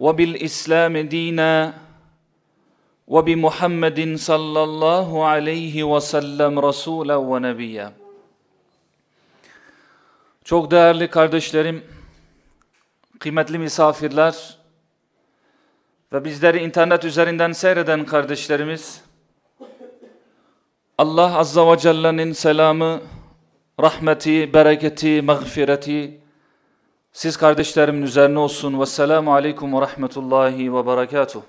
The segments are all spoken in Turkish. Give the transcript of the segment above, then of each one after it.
وبالإسلام دينا وبمحمد صلى الله عليه وسلم رسولا ونبيا Çok değerli kardeşlerim, kıymetli misafirler ve bizleri internet üzerinden seyreden kardeşlerimiz, Allah Azza ve Celle'nin selamı, rahmeti, bereketi, mağfireti, siz kardeşlerimin üzerine olsun. Vesselamu aleyküm ve rahmetullahi ve berekatuh.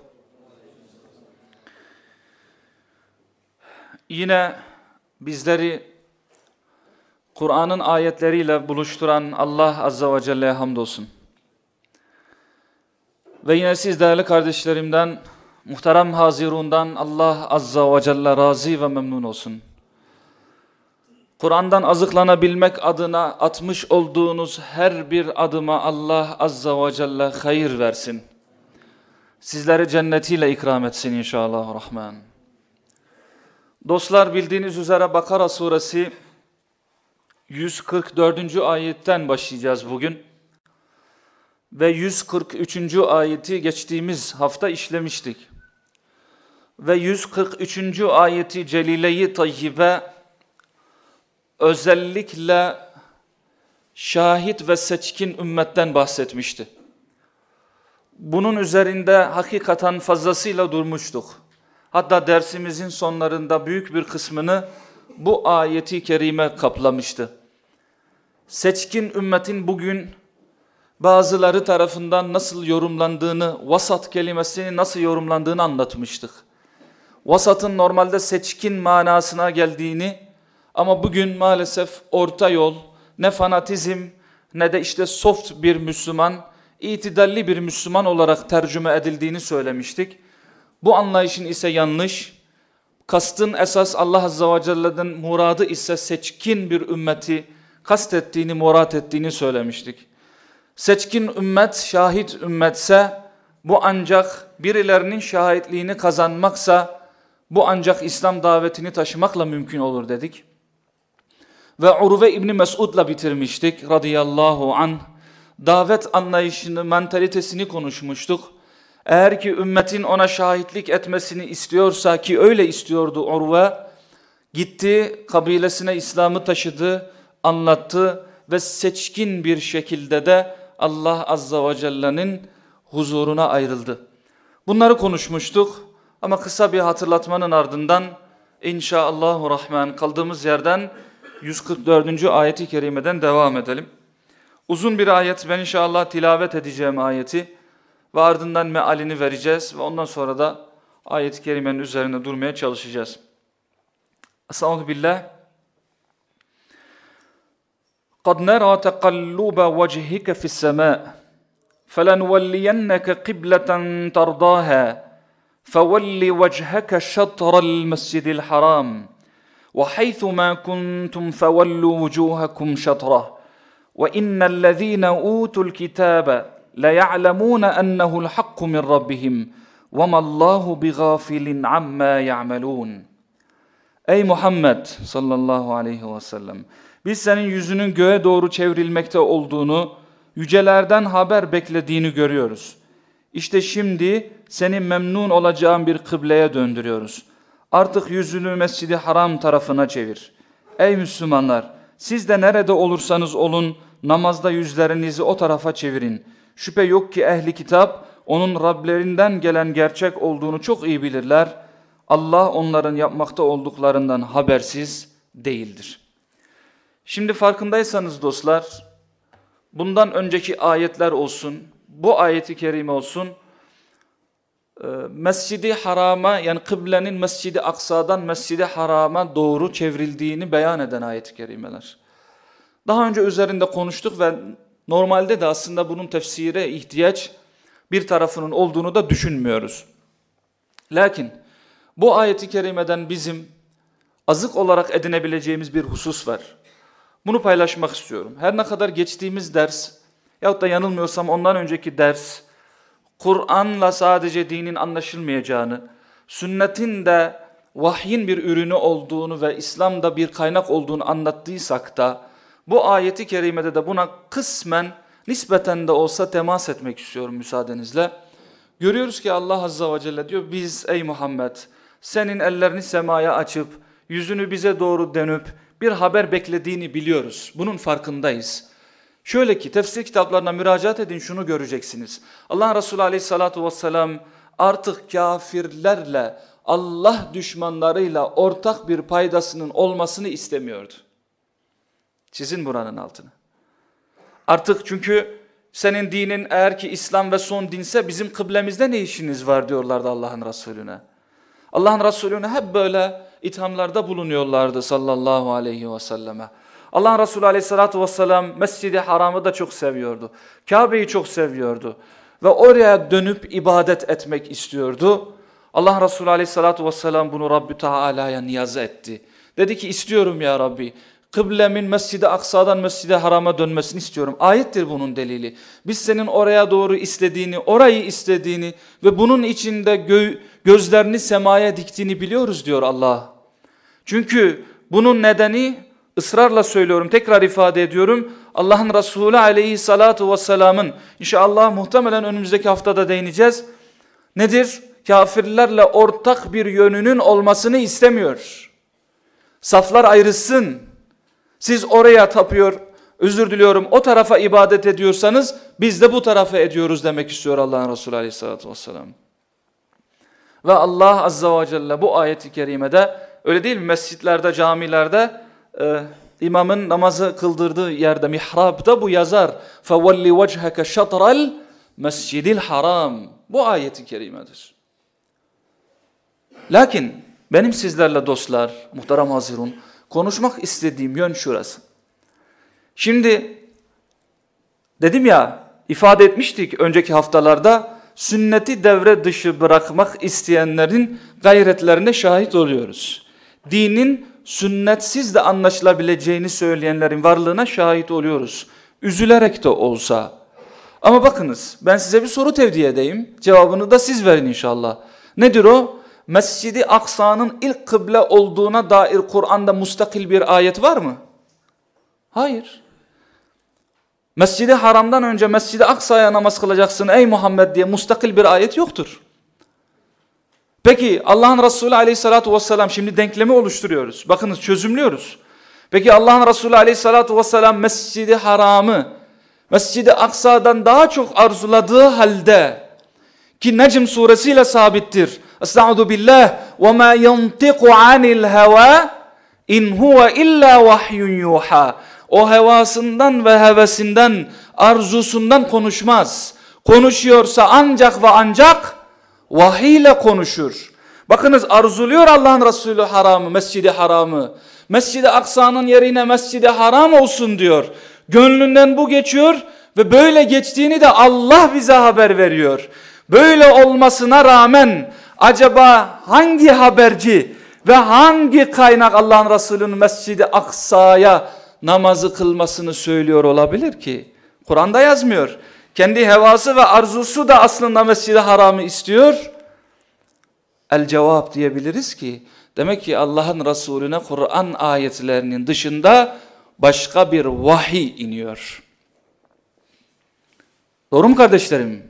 Yine bizleri Kur'an'ın ayetleriyle buluşturan Allah Azza ve Celle'ye hamdolsun. Ve yine siz değerli kardeşlerimden, muhterem Hazirun'dan Allah Azza ve Celle razı ve memnun olsun. Kur'an'dan azıklanabilmek adına atmış olduğunuz her bir adıma Allah Azza ve Celle hayır versin. Sizleri cennetiyle ikram etsin inşallah rahman. Dostlar bildiğiniz üzere Bakara suresi 144. ayetten başlayacağız bugün. Ve 143. ayeti geçtiğimiz hafta işlemiştik. Ve 143. ayeti Celile-i Tayyibe özellikle şahit ve seçkin ümmetten bahsetmişti. Bunun üzerinde hakikaten fazlasıyla durmuştuk. Hatta dersimizin sonlarında büyük bir kısmını bu ayeti kerime kaplamıştı. Seçkin ümmetin bugün bazıları tarafından nasıl yorumlandığını, vasat kelimesini nasıl yorumlandığını anlatmıştık. Vasatın normalde seçkin manasına geldiğini, ama bugün maalesef orta yol, ne fanatizm ne de işte soft bir Müslüman, itidalli bir Müslüman olarak tercüme edildiğini söylemiştik. Bu anlayışın ise yanlış. Kastın esas Allah Azze ve Celle'den muradı ise seçkin bir ümmeti kastettiğini, murat ettiğini söylemiştik. Seçkin ümmet, şahit ümmetse bu ancak birilerinin şahitliğini kazanmaksa bu ancak İslam davetini taşımakla mümkün olur dedik. Ve Urve İbni Mesud'la bitirmiştik radıyallahu an. Davet anlayışını, mentalitesini konuşmuştuk. Eğer ki ümmetin ona şahitlik etmesini istiyorsa ki öyle istiyordu Urve, gitti kabilesine İslam'ı taşıdı, anlattı ve seçkin bir şekilde de Allah Azza ve Celle'nin huzuruna ayrıldı. Bunları konuşmuştuk ama kısa bir hatırlatmanın ardından inşallahü rahman kaldığımız yerden 144. ayeti kerimeden devam edelim. Uzun bir ayet ben inşallah tilavet edeceğim ayeti ve ardından mealini vereceğiz ve ondan sonra da ayet-i kerimenin üzerinde durmaya çalışacağız. Estağfurullah billah. قد نرى تقلب وجهك في السماء فلنولينك قبلة ترضاها فول وجهك شطر المسجد الحرام وحيث ما كنتم فولوا وجوهكم شطره وان الذين اوتوا الكتاب ليعلمون انه الحق من ربهم وما الله بغافل عما يعملون Ey Muhammed sallallahu aleyhi ve sellem biz senin yüzünün göğe doğru çevrilmekte olduğunu yücelerden haber beklediğini görüyoruz. İşte şimdi seni memnun olacağın bir kıbleye döndürüyoruz. Artık yüzünü mescidi haram tarafına çevir. Ey Müslümanlar siz de nerede olursanız olun namazda yüzlerinizi o tarafa çevirin. Şüphe yok ki ehli kitap onun Rablerinden gelen gerçek olduğunu çok iyi bilirler. Allah onların yapmakta olduklarından habersiz değildir. Şimdi farkındaysanız dostlar bundan önceki ayetler olsun bu ayeti kerime olsun Mescidi Haram'a yani kıblenin Mescidi Aksa'dan Mescidi Haram'a doğru çevrildiğini beyan eden ayet-i kerimeler. Daha önce üzerinde konuştuk ve normalde de aslında bunun tefsire ihtiyaç bir tarafının olduğunu da düşünmüyoruz. Lakin bu ayeti kerimeden bizim azık olarak edinebileceğimiz bir husus var. Bunu paylaşmak istiyorum. Her ne kadar geçtiğimiz ders yahut da yanılmıyorsam ondan önceki ders Kur'an'la sadece dinin anlaşılmayacağını, sünnetin de vahyin bir ürünü olduğunu ve İslam'da bir kaynak olduğunu anlattıysak da bu ayeti kerimede de buna kısmen nispeten de olsa temas etmek istiyorum müsaadenizle. Görüyoruz ki Allah Azza ve Celle diyor biz ey Muhammed senin ellerini semaya açıp yüzünü bize doğru dönüp bir haber beklediğini biliyoruz. Bunun farkındayız. Şöyle ki tefsir kitaplarına müracaat edin şunu göreceksiniz. Allah Resulü aleyhissalatu vesselam artık kafirlerle Allah düşmanlarıyla ortak bir paydasının olmasını istemiyordu. Çizin buranın altını. Artık çünkü senin dinin eğer ki İslam ve son dinse bizim kıblemizde ne işiniz var diyorlardı Allah'ın Resulüne. Allah'ın Resulüne hep böyle ithamlarda bulunuyorlardı sallallahu aleyhi ve selleme. Allah'ın Resulü aleyhissalatü vesselam Mescid-i Haram'ı da çok seviyordu. Kabe'yi çok seviyordu. Ve oraya dönüp ibadet etmek istiyordu. Allah Resulü aleyhissalatü vesselam bunu Rabbi Teala'ya niyaz etti. Dedi ki istiyorum ya Rabbi kıblemin Mescid-i Aksa'dan Mescid-i Haram'a dönmesini istiyorum. Ayettir bunun delili. Biz senin oraya doğru istediğini, orayı istediğini ve bunun içinde gö gözlerini semaya diktiğini biliyoruz diyor Allah. Çünkü bunun nedeni ısrarla söylüyorum, tekrar ifade ediyorum. Allah'ın Resulü aleyhissalatu vesselamın inşallah muhtemelen önümüzdeki haftada değineceğiz. Nedir? Kafirlerle ortak bir yönünün olmasını istemiyor. Saflar ayrılsın. Siz oraya tapıyor, özür diliyorum o tarafa ibadet ediyorsanız biz de bu tarafa ediyoruz demek istiyor Allah'ın Resulü aleyhissalatü vesselam. Ve Allah azza ve celle bu ayeti kerimede öyle değil mi mescitlerde camilerde e, imamın namazı kıldırdığı yerde mihrabda bu yazar. فَوَلِّ وَجْهَكَ شَطْرَ الْمَسْجِدِ haram. Bu ayeti kerimedir. Lakin benim sizlerle dostlar, muhterem hazirun, konuşmak istediğim yön şurası. Şimdi dedim ya ifade etmiştik önceki haftalarda sünneti devre dışı bırakmak isteyenlerin gayretlerine şahit oluyoruz. Dinin sünnetsiz de anlaşılabileceğini söyleyenlerin varlığına şahit oluyoruz. Üzülerek de olsa. Ama bakınız ben size bir soru tevdi edeyim. Cevabını da siz verin inşallah. Nedir o? Mescidi Aksa'nın ilk kıble olduğuna dair Kur'an'da mustakil bir ayet var mı? Hayır. Mescidi Haram'dan önce Mescidi Aksa'ya namaz kılacaksın ey Muhammed diye mustakil bir ayet yoktur. Peki Allah'ın Resulü aleyhissalatu vesselam şimdi denklemi oluşturuyoruz. Bakınız çözümlüyoruz. Peki Allah'ın Resulü aleyhissalatu vesselam Mescidi Haram'ı Mescidi Aksa'dan daha çok arzuladığı halde ki Necm suresiyle sabittir. Estaizu billah ve ma yantiqu anil heva in huve illa vahyun yuha. O hevasından ve hevesinden, arzusundan konuşmaz. Konuşuyorsa ancak ve ancak vahiy ile konuşur. Bakınız arzuluyor Allah'ın Resulü haramı, mescidi haramı. Mescidi Aksa'nın yerine mescidi haram olsun diyor. Gönlünden bu geçiyor ve böyle geçtiğini de Allah bize haber veriyor. Böyle olmasına rağmen acaba hangi haberci ve hangi kaynak Allah'ın Resulü'nün Mescid-i Aksa'ya namazı kılmasını söylüyor olabilir ki? Kur'an'da yazmıyor. Kendi hevası ve arzusu da aslında Mescid-i Haram'ı istiyor. El cevap diyebiliriz ki demek ki Allah'ın Resulüne Kur'an ayetlerinin dışında başka bir vahiy iniyor. Doğru mu kardeşlerim?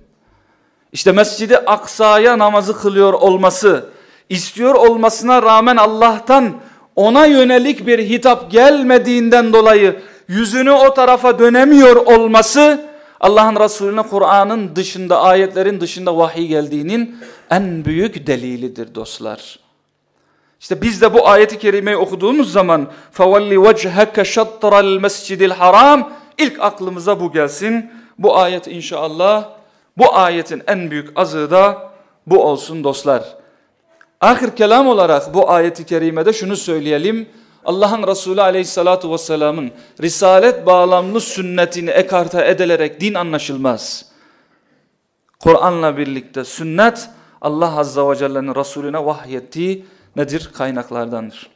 İşte Mescid-i Aksa'ya namazı kılıyor olması, istiyor olmasına rağmen Allah'tan ona yönelik bir hitap gelmediğinden dolayı yüzünü o tarafa dönemiyor olması Allah'ın Resulüne Kur'an'ın dışında ayetlerin dışında vahiy geldiğinin en büyük delilidir dostlar. İşte biz de bu ayeti kerimeyi okuduğumuz zaman فَوَلِّ وَجْهَكَ شَطْرَ الْمَسْجِدِ الْحَرَامِ ilk aklımıza bu gelsin. Bu ayet inşallah bu ayetin en büyük azığı da bu olsun dostlar. Ahir kelam olarak bu ayeti kerimede şunu söyleyelim. Allah'ın Resulü aleyhissalatu vesselamın risalet bağlamlı sünnetini ekarta edilerek din anlaşılmaz. Kur'an'la birlikte sünnet Allah Azza ve Celle'nin Resulüne vahyettiği nedir? Kaynaklardandır.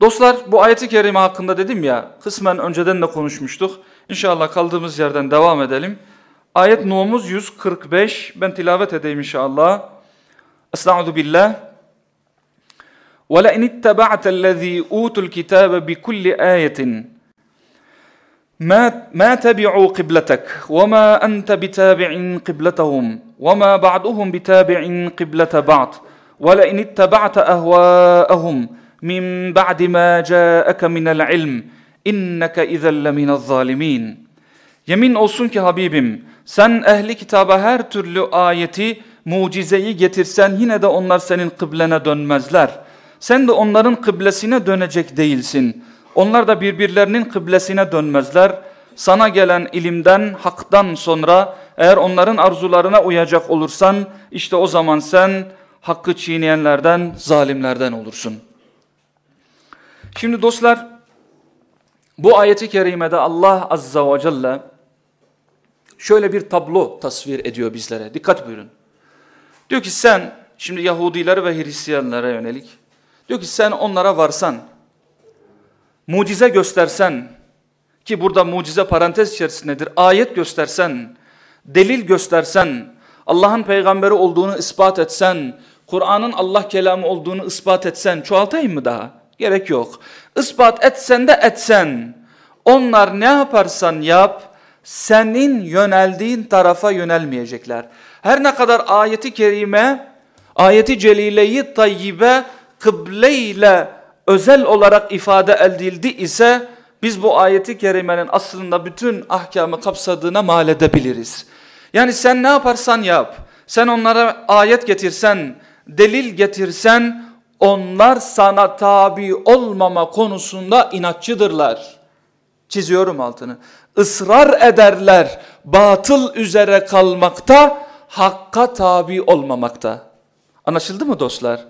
Dostlar bu ayeti kerime hakkında dedim ya kısmen önceden de konuşmuştuk. İnşallah kaldığımız yerden devam edelim. Ayet numarımız 145. Ben tilavet edeyim inşallah. Estaizu وَلَاِنِ اتَّبَعْتَ الَّذ۪ي اُوتُ الْكِتَابَ بِكُلِّ آيَةٍ ما ما تبعوا قبلتك وما أنت بتابع قبلتهم وما بعضهم بتابع قبلة بعض ولئن اتبعت أهواءهم من بعد ما جاءك من العلم إنك إذا لمن الظالمين Yemin olsun ki Habibim sen ehli kitaba her türlü ayeti mucizeyi getirsen yine de onlar senin kıblene dönmezler. Sen de onların kıblesine dönecek değilsin. Onlar da birbirlerinin kıblesine dönmezler. Sana gelen ilimden, haktan sonra eğer onların arzularına uyacak olursan işte o zaman sen hakkı çiğneyenlerden, zalimlerden olursun. Şimdi dostlar bu ayeti kerimede Allah azza ve celle şöyle bir tablo tasvir ediyor bizlere. Dikkat buyurun. Diyor ki sen şimdi Yahudilere ve Hristiyanlara yönelik diyor ki sen onlara varsan mucize göstersen ki burada mucize parantez içerisindedir. Ayet göstersen, delil göstersen, Allah'ın peygamberi olduğunu ispat etsen, Kur'an'ın Allah kelamı olduğunu ispat etsen, çoğaltayım mı daha? Gerek yok. Ispat etsen de etsen, onlar ne yaparsan yap, senin yöneldiğin tarafa yönelmeyecekler. Her ne kadar ayeti kerime, ayeti celileyi tayyibe, kıbleyle özel olarak ifade edildi ise biz bu ayeti kerimenin aslında bütün ahkamı kapsadığına mal edebiliriz. Yani sen ne yaparsan yap, sen onlara ayet getirsen, delil getirsen onlar sana tabi olmama konusunda inatçıdırlar. Çiziyorum altını. Israr ederler batıl üzere kalmakta, hakka tabi olmamakta. Anlaşıldı mı dostlar?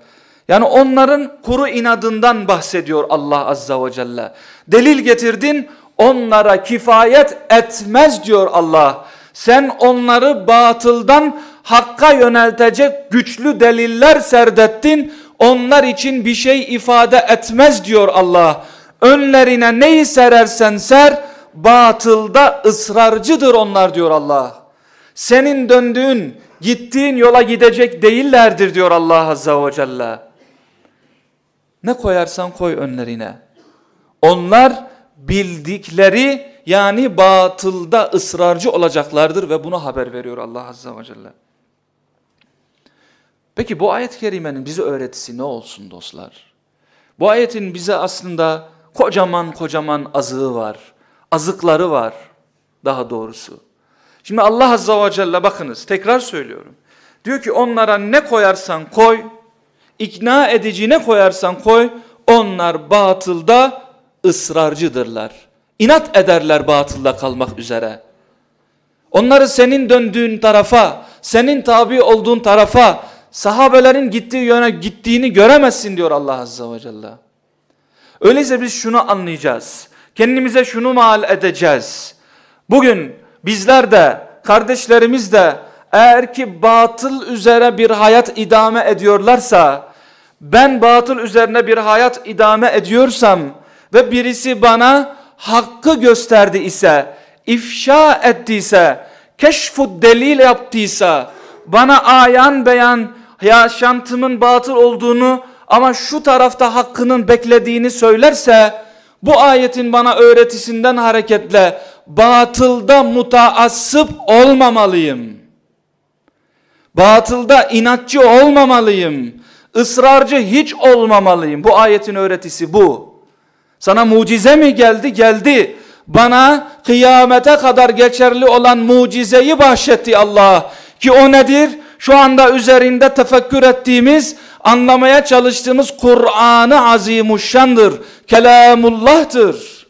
Yani onların kuru inadından bahsediyor Allah Azza ve Celle. Delil getirdin onlara kifayet etmez diyor Allah. Sen onları batıldan hakka yöneltecek güçlü deliller serdettin. Onlar için bir şey ifade etmez diyor Allah. Önlerine neyi serersen ser batılda ısrarcıdır onlar diyor Allah. Senin döndüğün gittiğin yola gidecek değillerdir diyor Allah Azza ve Celle. Ne koyarsan koy önlerine. Onlar bildikleri yani batılda ısrarcı olacaklardır ve bunu haber veriyor Allah Azze ve Celle. Peki bu ayet-i kerimenin bize öğretisi ne olsun dostlar? Bu ayetin bize aslında kocaman kocaman azığı var. Azıkları var daha doğrusu. Şimdi Allah Azze ve Celle bakınız tekrar söylüyorum. Diyor ki onlara ne koyarsan koy ikna edici ne koyarsan koy onlar batılda ısrarcıdırlar. İnat ederler batılda kalmak üzere. Onları senin döndüğün tarafa, senin tabi olduğun tarafa, sahabelerin gittiği yöne gittiğini göremezsin diyor Allah Azze ve Celle. Öyleyse biz şunu anlayacağız. Kendimize şunu mal edeceğiz. Bugün bizler de, kardeşlerimiz de eğer ki batıl üzere bir hayat idame ediyorlarsa, ben batıl üzerine bir hayat idame ediyorsam ve birisi bana hakkı gösterdi ise, ifşa ettiyse, keşfut delil yaptıysa, bana ayan beyan yaşantımın batıl olduğunu ama şu tarafta hakkının beklediğini söylerse, bu ayetin bana öğretisinden hareketle batılda mutaassıp olmamalıyım. Batılda inatçı olmamalıyım ısrarcı hiç olmamalıyım. Bu ayetin öğretisi bu. Sana mucize mi geldi? Geldi. Bana kıyamete kadar geçerli olan mucizeyi bahşetti Allah. Ki o nedir? Şu anda üzerinde tefekkür ettiğimiz, anlamaya çalıştığımız Kur'an-ı Azimuşşan'dır. Kelamullah'tır.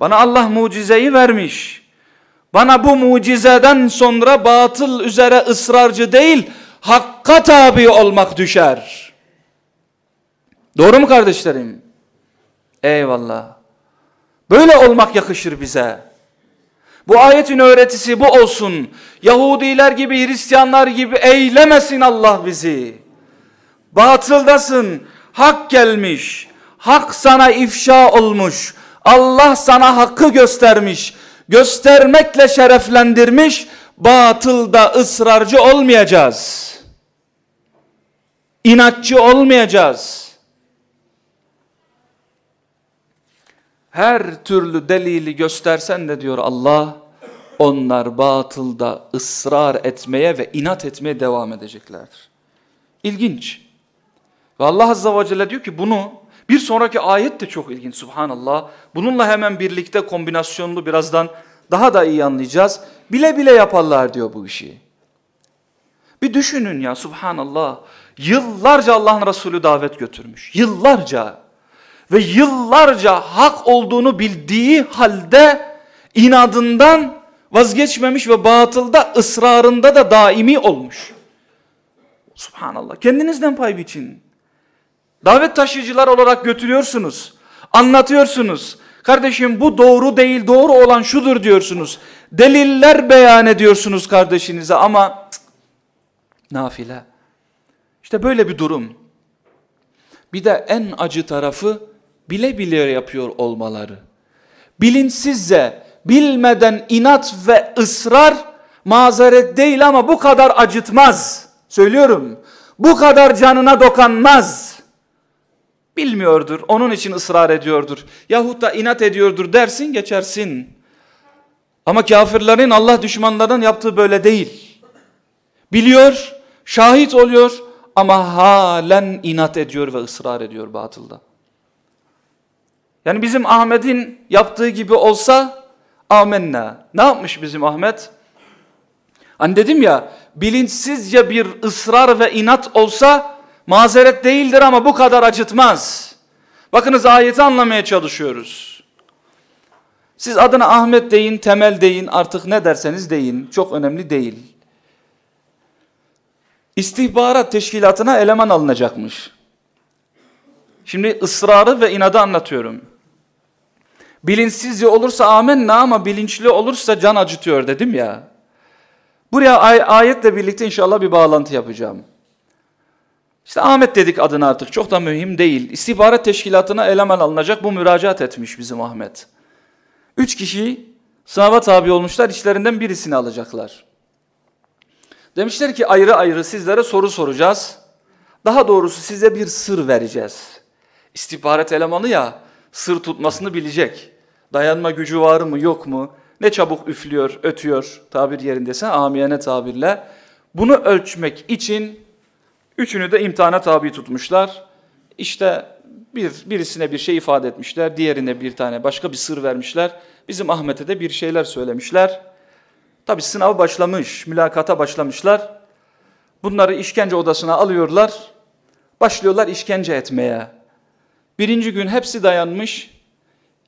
Bana Allah mucizeyi vermiş. Bana bu mucizeden sonra batıl üzere ısrarcı değil, hakka tabi olmak düşer. Doğru mu kardeşlerim? Eyvallah. Böyle olmak yakışır bize. Bu ayetin öğretisi bu olsun. Yahudiler gibi, Hristiyanlar gibi eylemesin Allah bizi. Batıldasın, hak gelmiş, hak sana ifşa olmuş, Allah sana hakkı göstermiş, göstermekle şereflendirmiş, batılda ısrarcı olmayacağız. İnatçı olmayacağız. Her türlü delili göstersen de diyor Allah, onlar batılda ısrar etmeye ve inat etmeye devam edeceklerdir. İlginç. Ve Allah Azze ve Celle diyor ki bunu bir sonraki ayet de çok ilginç subhanallah. Bununla hemen birlikte kombinasyonlu birazdan daha da iyi anlayacağız. Bile bile yaparlar diyor bu işi. Bir düşünün ya subhanallah. Yıllarca Allah'ın Resulü davet götürmüş. Yıllarca. Ve yıllarca hak olduğunu bildiği halde inadından vazgeçmemiş ve batılda ısrarında da daimi olmuş. Subhanallah. Kendinizden pay biçin. Davet taşıyıcılar olarak götürüyorsunuz. Anlatıyorsunuz. Kardeşim bu doğru değil, doğru olan şudur diyorsunuz. Deliller beyan ediyorsunuz kardeşinize ama nafile. İşte böyle bir durum. Bir de en acı tarafı bile bile yapıyor olmaları. Bilinçsizce, bilmeden inat ve ısrar mazeret değil ama bu kadar acıtmaz. Söylüyorum. Bu kadar canına dokanmaz. Bilmiyordur, onun için ısrar ediyordur. Yahut da inat ediyordur dersin geçersin. Ama kafirlerin Allah düşmanlarının yaptığı böyle değil. Biliyor, şahit oluyor ama halen inat ediyor ve ısrar ediyor batılda. Yani bizim Ahmet'in yaptığı gibi olsa amenna. Ne yapmış bizim Ahmet? Hani dedim ya bilinçsizce bir ısrar ve inat olsa mazeret değildir ama bu kadar acıtmaz. Bakınız ayeti anlamaya çalışıyoruz. Siz adına Ahmet deyin, Temel deyin, artık ne derseniz deyin. Çok önemli değil. İstihbarat teşkilatına eleman alınacakmış. Şimdi ısrarı ve inadı anlatıyorum. Bilinçsizce olursa amenna ama bilinçli olursa can acıtıyor dedim ya. Buraya ay ayetle birlikte inşallah bir bağlantı yapacağım. İşte Ahmet dedik adını artık çok da mühim değil. İstihbarat teşkilatına eleman alınacak bu müracaat etmiş bizim Ahmet. Üç kişi sınava tabi olmuşlar işlerinden birisini alacaklar. Demişler ki ayrı ayrı sizlere soru soracağız. Daha doğrusu size bir sır vereceğiz. İstihbarat elemanı ya sır tutmasını bilecek. Dayanma gücü var mı yok mu? Ne çabuk üflüyor, ötüyor tabir yerindeyse amiyane tabirle. Bunu ölçmek için üçünü de imtihana tabi tutmuşlar. İşte bir, birisine bir şey ifade etmişler, diğerine bir tane başka bir sır vermişler. Bizim Ahmet'e de bir şeyler söylemişler. Tabi sınav başlamış, mülakata başlamışlar. Bunları işkence odasına alıyorlar. Başlıyorlar işkence etmeye. Birinci gün hepsi dayanmış.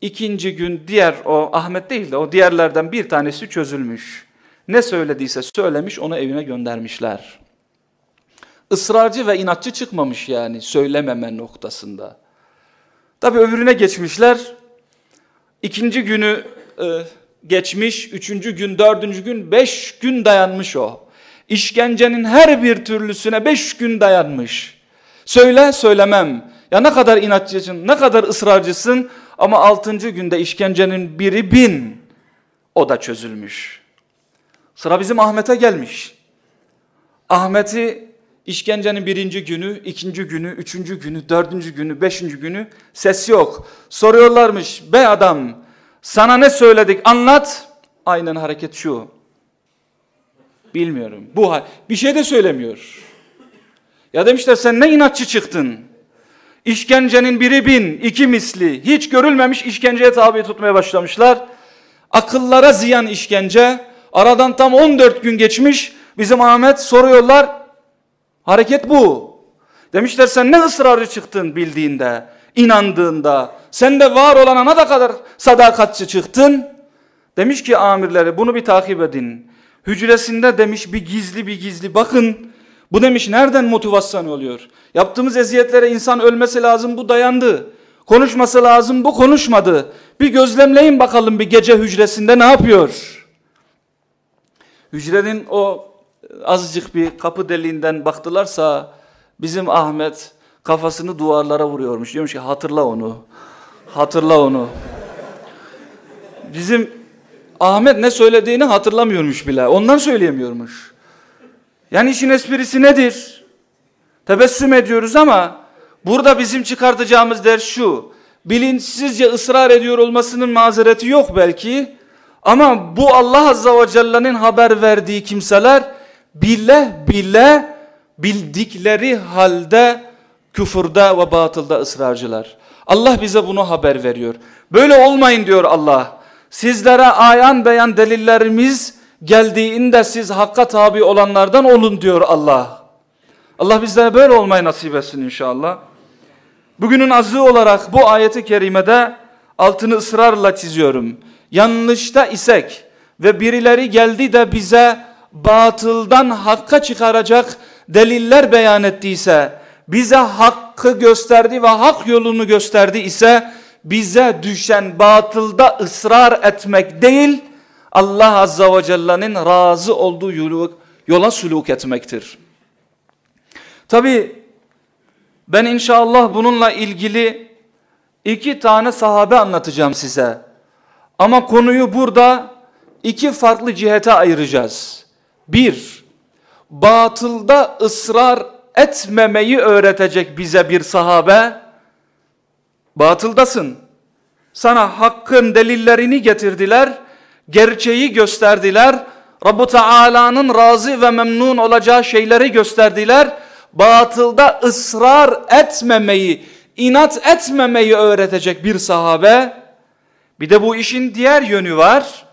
İkinci gün diğer o Ahmet değil de o diğerlerden bir tanesi çözülmüş. Ne söylediyse söylemiş onu evine göndermişler. Israrcı ve inatçı çıkmamış yani söylememe noktasında. Tabi öbürüne geçmişler. İkinci günü e, geçmiş, üçüncü gün, dördüncü gün, beş gün dayanmış o. İşkencenin her bir türlüsüne beş gün dayanmış. Söyle söylemem. Ya ne kadar inatçısın, ne kadar ısrarcısın ama altıncı günde işkencenin biri bin. O da çözülmüş. Sıra bizim Ahmet'e gelmiş. Ahmet'i işkencenin birinci günü, ikinci günü, üçüncü günü, dördüncü günü, beşinci günü ses yok. Soruyorlarmış be adam sana ne söyledik anlat. Aynen hareket şu. Bilmiyorum. Bu bir şey de söylemiyor. Ya demişler sen ne inatçı çıktın. İşkencenin biri bin, iki misli, hiç görülmemiş işkenceye tabi tutmaya başlamışlar. Akıllara ziyan işkence, aradan tam 14 gün geçmiş, bizim Ahmet soruyorlar, hareket bu. Demişler sen ne ısrarcı çıktın bildiğinde, inandığında, sen de var olana ne kadar sadakatçi çıktın. Demiş ki amirleri bunu bir takip edin. Hücresinde demiş bir gizli bir gizli bakın bu demiş nereden motivasyon oluyor? Yaptığımız eziyetlere insan ölmesi lazım bu dayandı. Konuşması lazım bu konuşmadı. Bir gözlemleyin bakalım bir gece hücresinde ne yapıyor? Hücrenin o azıcık bir kapı deliğinden baktılarsa bizim Ahmet kafasını duvarlara vuruyormuş. Diyormuş ki hatırla onu. Hatırla onu. Bizim Ahmet ne söylediğini hatırlamıyormuş bile. Ondan söyleyemiyormuş. Yani işin esprisi nedir? Tebessüm ediyoruz ama burada bizim çıkartacağımız ders şu. Bilinçsizce ısrar ediyor olmasının mazereti yok belki. Ama bu Allah Azza ve Celle'nin haber verdiği kimseler bile bile bildikleri halde küfürde ve batılda ısrarcılar. Allah bize bunu haber veriyor. Böyle olmayın diyor Allah. Sizlere ayan beyan delillerimiz geldiğinde siz hakka tabi olanlardan olun diyor Allah. Allah bizlere böyle olmayı nasip etsin inşallah. Bugünün azı olarak bu ayeti kerimede altını ısrarla çiziyorum. Yanlışta isek ve birileri geldi de bize batıldan hakka çıkaracak deliller beyan ettiyse, bize hakkı gösterdi ve hak yolunu gösterdi ise, bize düşen batılda ısrar etmek değil, Allah Azza ve Celle'nin razı olduğu yola suluk etmektir. Tabi ben inşallah bununla ilgili iki tane sahabe anlatacağım size. Ama konuyu burada iki farklı cihete ayıracağız. Bir, batılda ısrar etmemeyi öğretecek bize bir sahabe. Batıldasın. Sana hakkın delillerini getirdiler, gerçeği gösterdiler. Rabbu Teala'nın razı ve memnun olacağı şeyleri gösterdiler. Batılda ısrar etmemeyi, inat etmemeyi öğretecek bir sahabe. Bir de bu işin diğer yönü var.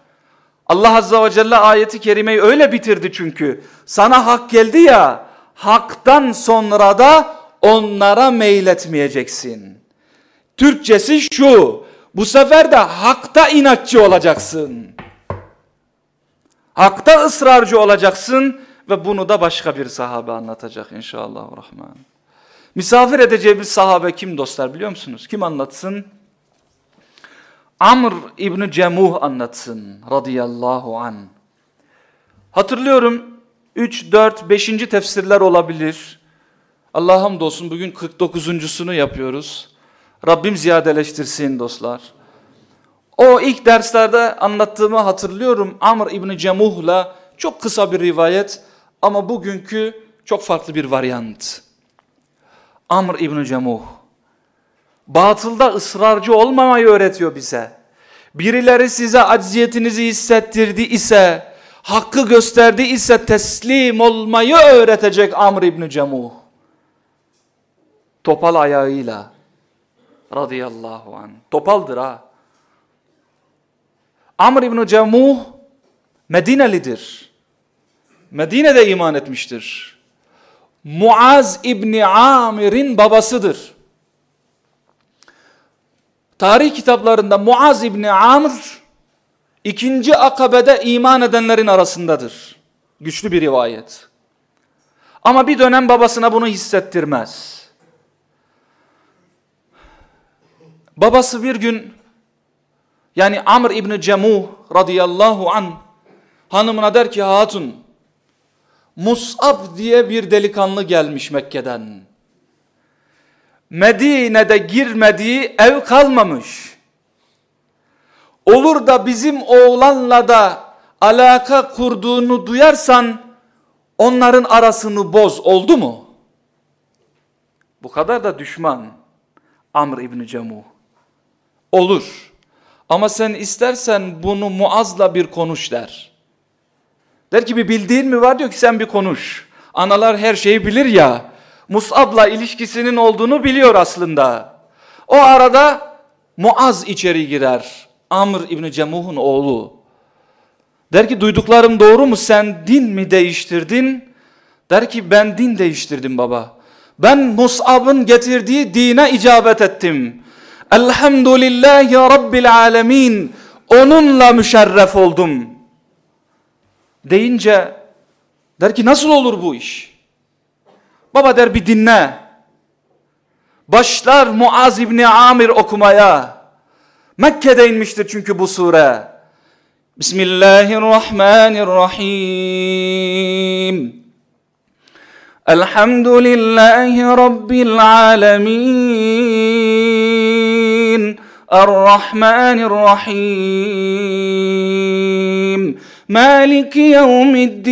Allah Azza ve Celle ayeti kerimeyi öyle bitirdi çünkü. Sana hak geldi ya, haktan sonra da onlara meyletmeyeceksin. Türkçesi şu, bu sefer de hakta inatçı olacaksın. Hakta ısrarcı olacaksın ve bunu da başka bir sahabe anlatacak inşallah. Rahman. Misafir edeceğimiz sahabe kim dostlar biliyor musunuz? Kim anlatsın? Amr İbni Cemuh anlatsın radıyallahu an. Hatırlıyorum 3, 4, 5. tefsirler olabilir. Allah'a hamdolsun bugün 49.sunu yapıyoruz. Rabbim ziyadeleştirsin dostlar. O ilk derslerde anlattığımı hatırlıyorum. Amr İbni Cemuh'la çok kısa bir rivayet ama bugünkü çok farklı bir varyant. Amr İbni Cemuh batılda ısrarcı olmamayı öğretiyor bize. Birileri size acziyetinizi hissettirdi ise, hakkı gösterdi ise teslim olmayı öğretecek Amr İbni Cemuh. Topal ayağıyla radıyallahu anh. Topaldır ha. Amr İbni Cemuh Medinelidir. Medine'de iman etmiştir. Muaz İbni Amir'in babasıdır. Tarih kitaplarında Muaz İbni Amr ikinci akabede iman edenlerin arasındadır. Güçlü bir rivayet. Ama bir dönem babasına bunu hissettirmez. Babası bir gün yani Amr İbni Cemuh radıyallahu an hanımına der ki hatun Mus'ab diye bir delikanlı gelmiş Mekke'den. Medine'de girmediği ev kalmamış. Olur da bizim oğlanla da alaka kurduğunu duyarsan onların arasını boz oldu mu? Bu kadar da düşman Amr İbni Cemuh. Olur. Ama sen istersen bunu Muaz'la bir konuş der. Der ki bir bildiğin mi var diyor ki sen bir konuş. Analar her şeyi bilir ya. Mus'ab'la ilişkisinin olduğunu biliyor aslında. O arada Muaz içeri girer. Amr İbni Cemuh'un oğlu. Der ki duyduklarım doğru mu sen din mi değiştirdin? Der ki ben din değiştirdim baba. Ben Mus'ab'ın getirdiği dine icabet ettim. Elhamdülillahi Rabbil alemin. Onunla müşerref oldum. Deyince der ki nasıl olur bu iş? Baba der bir dinle. Başlar Muaz İbni Amir okumaya. Mekke'de inmiştir çünkü bu sure. Bismillahirrahmanirrahim. Elhamdülillahi Rabbil alemin. Errahmanirrahim. Maliki yevmiddin.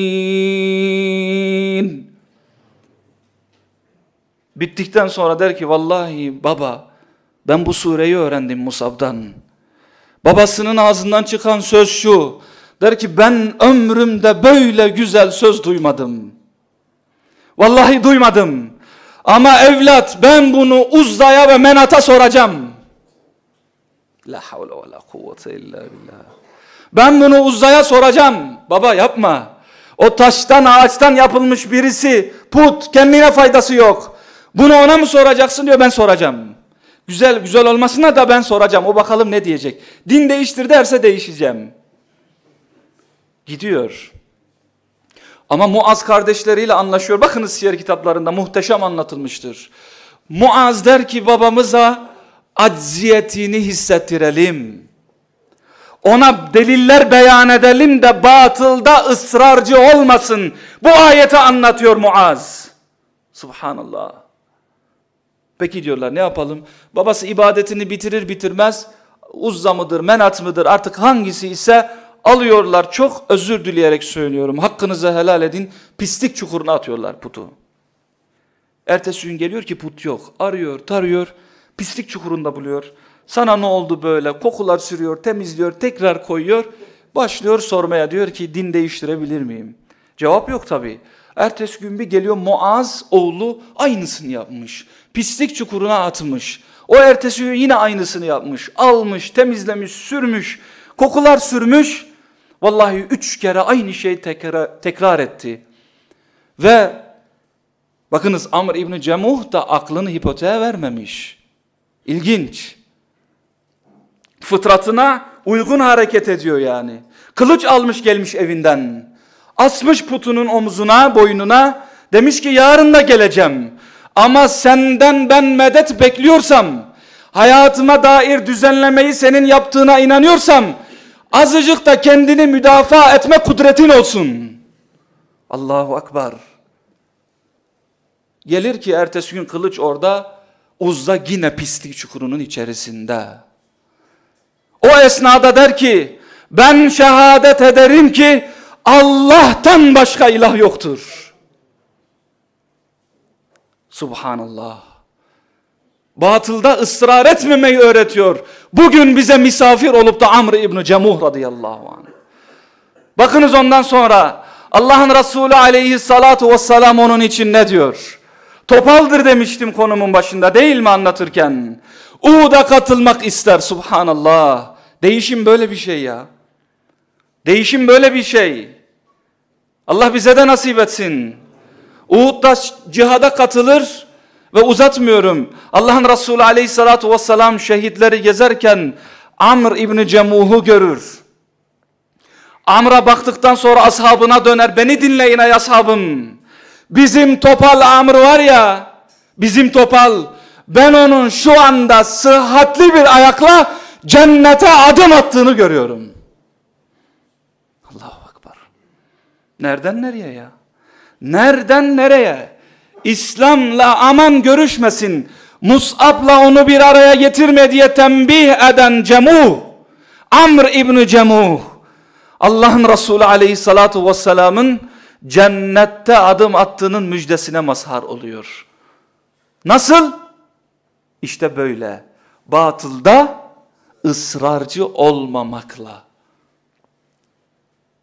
Bittikten sonra der ki vallahi baba ben bu sureyi öğrendim Musab'dan. Babasının ağzından çıkan söz şu. Der ki ben ömrümde böyle güzel söz duymadım. Vallahi duymadım. Ama evlat ben bunu Uzda'ya ve Menat'a soracağım. La havle ve la kuvvete illa billah. Ben bunu Uzda'ya soracağım. Baba yapma. O taştan ağaçtan yapılmış birisi put kendine faydası yok. Bunu ona mı soracaksın diyor ben soracağım. Güzel güzel olmasına da ben soracağım. O bakalım ne diyecek. Din değiştir derse değişeceğim. Gidiyor. Ama Muaz kardeşleriyle anlaşıyor. Bakınız siyer kitaplarında muhteşem anlatılmıştır. Muaz der ki babamıza acziyetini hissettirelim. Ona deliller beyan edelim de batılda ısrarcı olmasın. Bu ayeti anlatıyor Muaz. Subhanallah. Peki diyorlar ne yapalım? Babası ibadetini bitirir bitirmez Uzza mıdır, Menat mıdır artık hangisi ise alıyorlar. Çok özür dileyerek söylüyorum. Hakkınızı helal edin. Pislik çukuruna atıyorlar putu. Ertesi gün geliyor ki put yok. Arıyor, tarıyor. Pislik çukurunda buluyor. Sana ne oldu böyle? Kokular sürüyor, temizliyor, tekrar koyuyor. Başlıyor sormaya diyor ki din değiştirebilir miyim? Cevap yok tabi. Ertesi gün bir geliyor Muaz oğlu aynısını yapmış. Pislik çukuruna atmış. O ertesi gün yine aynısını yapmış. Almış, temizlemiş, sürmüş. Kokular sürmüş. Vallahi üç kere aynı şeyi tekrar, tekrar etti. Ve bakınız Amr İbni Cemuh da aklını hipoteye vermemiş. İlginç. Fıtratına uygun hareket ediyor yani. Kılıç almış gelmiş evinden. Asmış putunun omzuna, boynuna. Demiş ki yarın da geleceğim. Ama senden ben medet bekliyorsam, hayatıma dair düzenlemeyi senin yaptığına inanıyorsam, azıcık da kendini müdafaa etme kudretin olsun. Allahu Akbar. Gelir ki ertesi gün kılıç orada, uzda yine pislik çukurunun içerisinde. O esnada der ki, ben şehadet ederim ki Allah'tan başka ilah yoktur. Subhanallah. Batılda ısrar etmemeyi öğretiyor. Bugün bize misafir olup da Amr İbni Cemuh radıyallahu anh. Bakınız ondan sonra Allah'ın Resulü aleyhissalatu vesselam onun için ne diyor? Topaldır demiştim konumun başında değil mi anlatırken? Uğda katılmak ister subhanallah. Değişim böyle bir şey ya. Değişim böyle bir şey. Allah bize de nasip etsin. Uhud'da cihada katılır ve uzatmıyorum. Allah'ın Resulü aleyhissalatu vesselam şehitleri gezerken Amr İbni Cemuh'u görür. Amr'a baktıktan sonra ashabına döner. Beni dinleyin ey ashabım. Bizim topal Amr var ya, bizim topal. Ben onun şu anda sıhhatli bir ayakla cennete adım attığını görüyorum. Allahu Akbar. Nereden nereye ya? Nereden nereye? İslam'la aman görüşmesin. Mus'ab'la onu bir araya getirme diye tembih eden Cemuh. Amr İbni Cemuh. Allah'ın Resulü aleyhissalatu vesselamın cennette adım attığının müjdesine mazhar oluyor. Nasıl? İşte böyle. Batılda ısrarcı olmamakla.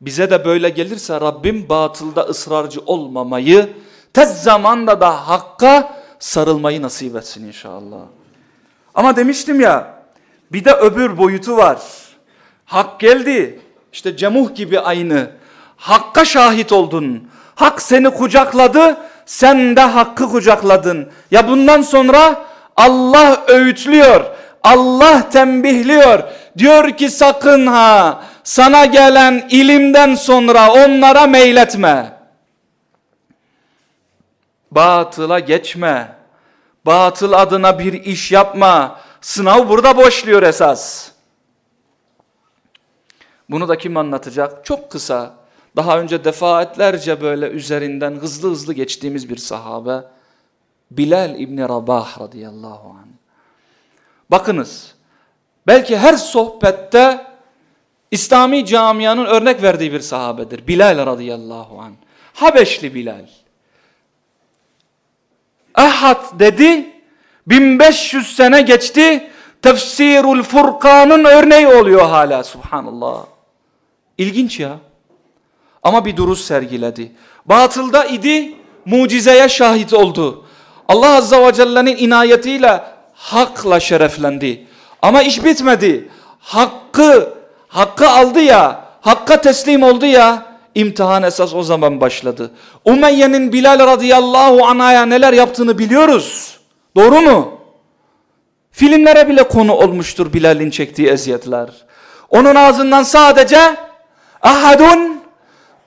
Bize de böyle gelirse Rabbim batılda ısrarcı olmamayı, tez zamanda da hakka sarılmayı nasip etsin inşallah. Ama demiştim ya, bir de öbür boyutu var. Hak geldi, işte cemuh gibi aynı. Hakka şahit oldun. Hak seni kucakladı, sen de hakkı kucakladın. Ya bundan sonra Allah öğütlüyor, Allah tembihliyor. Diyor ki sakın ha sana gelen ilimden sonra onlara meyletme. Batıla geçme. Batıl adına bir iş yapma. Sınav burada boşluyor esas. Bunu da kim anlatacak? Çok kısa. Daha önce defaatlerce böyle üzerinden hızlı hızlı geçtiğimiz bir sahabe. Bilal İbni Rabah radıyallahu anh. Bakınız. Belki her sohbette İslami camianın örnek verdiği bir sahabedir. Bilal radıyallahu anh. Habeşli Bilal. Ahad dedi. 1500 sene geçti. Tefsirul Furkan'ın örneği oluyor hala subhanallah. İlginç ya. Ama bir duruş sergiledi. Batılda idi, mucizeye şahit oldu. Allah Azza ve Celle'nin inayetiyle hakla şereflendi. Ama iş bitmedi. Hakkı, hakkı aldı ya, hakka teslim oldu ya, imtihan esas o zaman başladı. Umeyye'nin Bilal radıyallahu anh'a neler yaptığını biliyoruz. Doğru mu? Filmlere bile konu olmuştur Bilal'in çektiği eziyetler. Onun ağzından sadece ahadun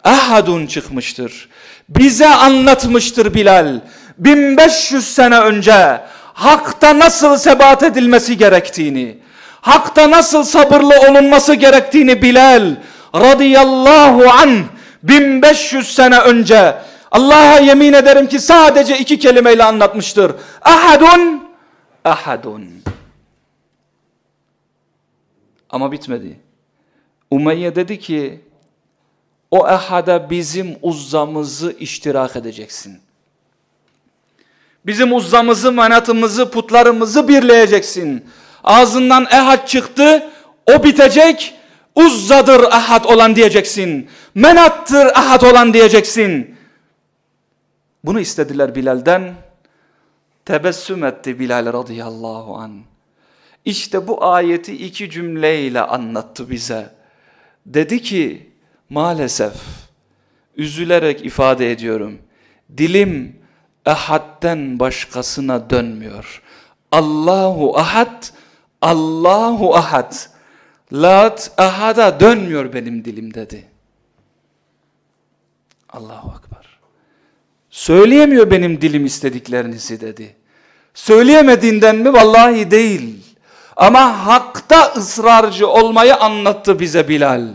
ahadun çıkmıştır. Bize anlatmıştır Bilal. 1500 sene önce hakta nasıl sebat edilmesi gerektiğini, hakta nasıl sabırlı olunması gerektiğini Bilal radıyallahu an 1500 sene önce Allah'a yemin ederim ki sadece iki kelimeyle anlatmıştır. Ahadun, ahadun. Ama bitmedi. Umeyye dedi ki o ehada bizim uzzamızı iştirak edeceksin. Bizim uzzamızı, manatımızı, putlarımızı birleyeceksin. Ağzından ehad çıktı, o bitecek, uzzadır ahad olan diyeceksin. Menattır ahad olan diyeceksin. Bunu istediler Bilal'den. Tebessüm etti Bilal radıyallahu an. İşte bu ayeti iki cümleyle anlattı bize. Dedi ki maalesef üzülerek ifade ediyorum. Dilim ehadden başkasına dönmüyor. Allahu ahad, Allahu ahad. Lat ahada dönmüyor benim dilim dedi. Allahu akbar. Söyleyemiyor benim dilim istediklerinizi dedi. Söyleyemediğinden mi? Vallahi değil. Ama hakta ısrarcı olmayı anlattı bize Bilal.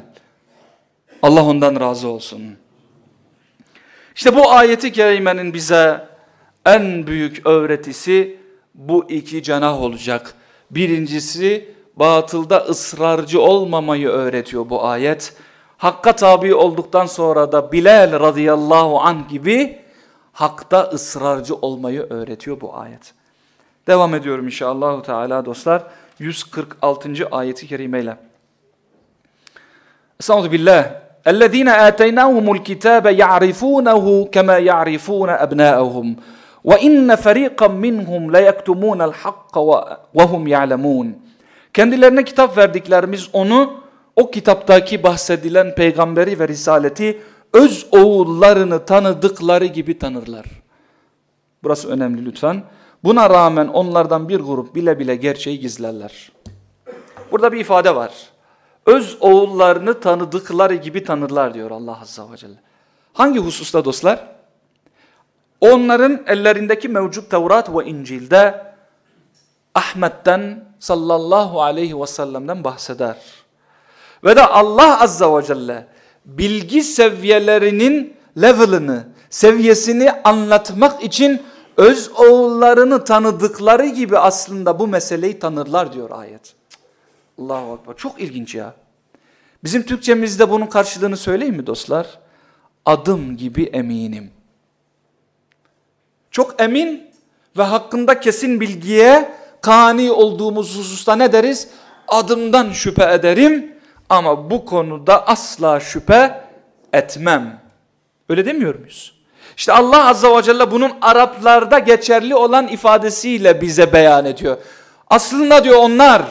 Allah ondan razı olsun. İşte bu ayeti kerimenin bize en büyük öğretisi bu iki cenah olacak. Birincisi batılda ısrarcı olmamayı öğretiyor bu ayet. Hakka tabi olduktan sonra da Bilal radıyallahu anh gibi hakta ısrarcı olmayı öğretiyor bu ayet. Devam ediyorum inşallah Teala dostlar. 146. ayeti kerimeyle. Estağfurullah billah. اَلَّذ۪ينَ آتَيْنَاهُمُ الْكِتَابَ يَعْرِفُونَهُ كَمَا يَعْرِفُونَ أَبْنَاءَهُمْ ve inne fariqan minhum la yaktumunal hakka ve hum ya'lemun. Kendilerine kitap verdiklerimiz onu o kitaptaki bahsedilen peygamberi ve risaleti öz oğullarını tanıdıkları gibi tanırlar. Burası önemli lütfen. Buna rağmen onlardan bir grup bile bile gerçeği gizlerler. Burada bir ifade var. Öz oğullarını tanıdıkları gibi tanırlar diyor Allah Azze ve Celle. Hangi hususta dostlar? Onların ellerindeki mevcut Tevrat ve İncil'de Ahmet'ten sallallahu aleyhi ve sellem'den bahseder. Ve de Allah Azze ve Celle bilgi seviyelerinin level'ını, seviyesini anlatmak için öz oğullarını tanıdıkları gibi aslında bu meseleyi tanırlar diyor ayet. Allahu Akbar. Çok ilginç ya. Bizim Türkçemizde bunun karşılığını söyleyeyim mi dostlar? Adım gibi eminim. Çok emin ve hakkında kesin bilgiye kani olduğumuz hususta ne deriz? Adımdan şüphe ederim ama bu konuda asla şüphe etmem. Öyle demiyor muyuz? İşte Allah Azza ve Celle bunun Araplarda geçerli olan ifadesiyle bize beyan ediyor. Aslında diyor onlar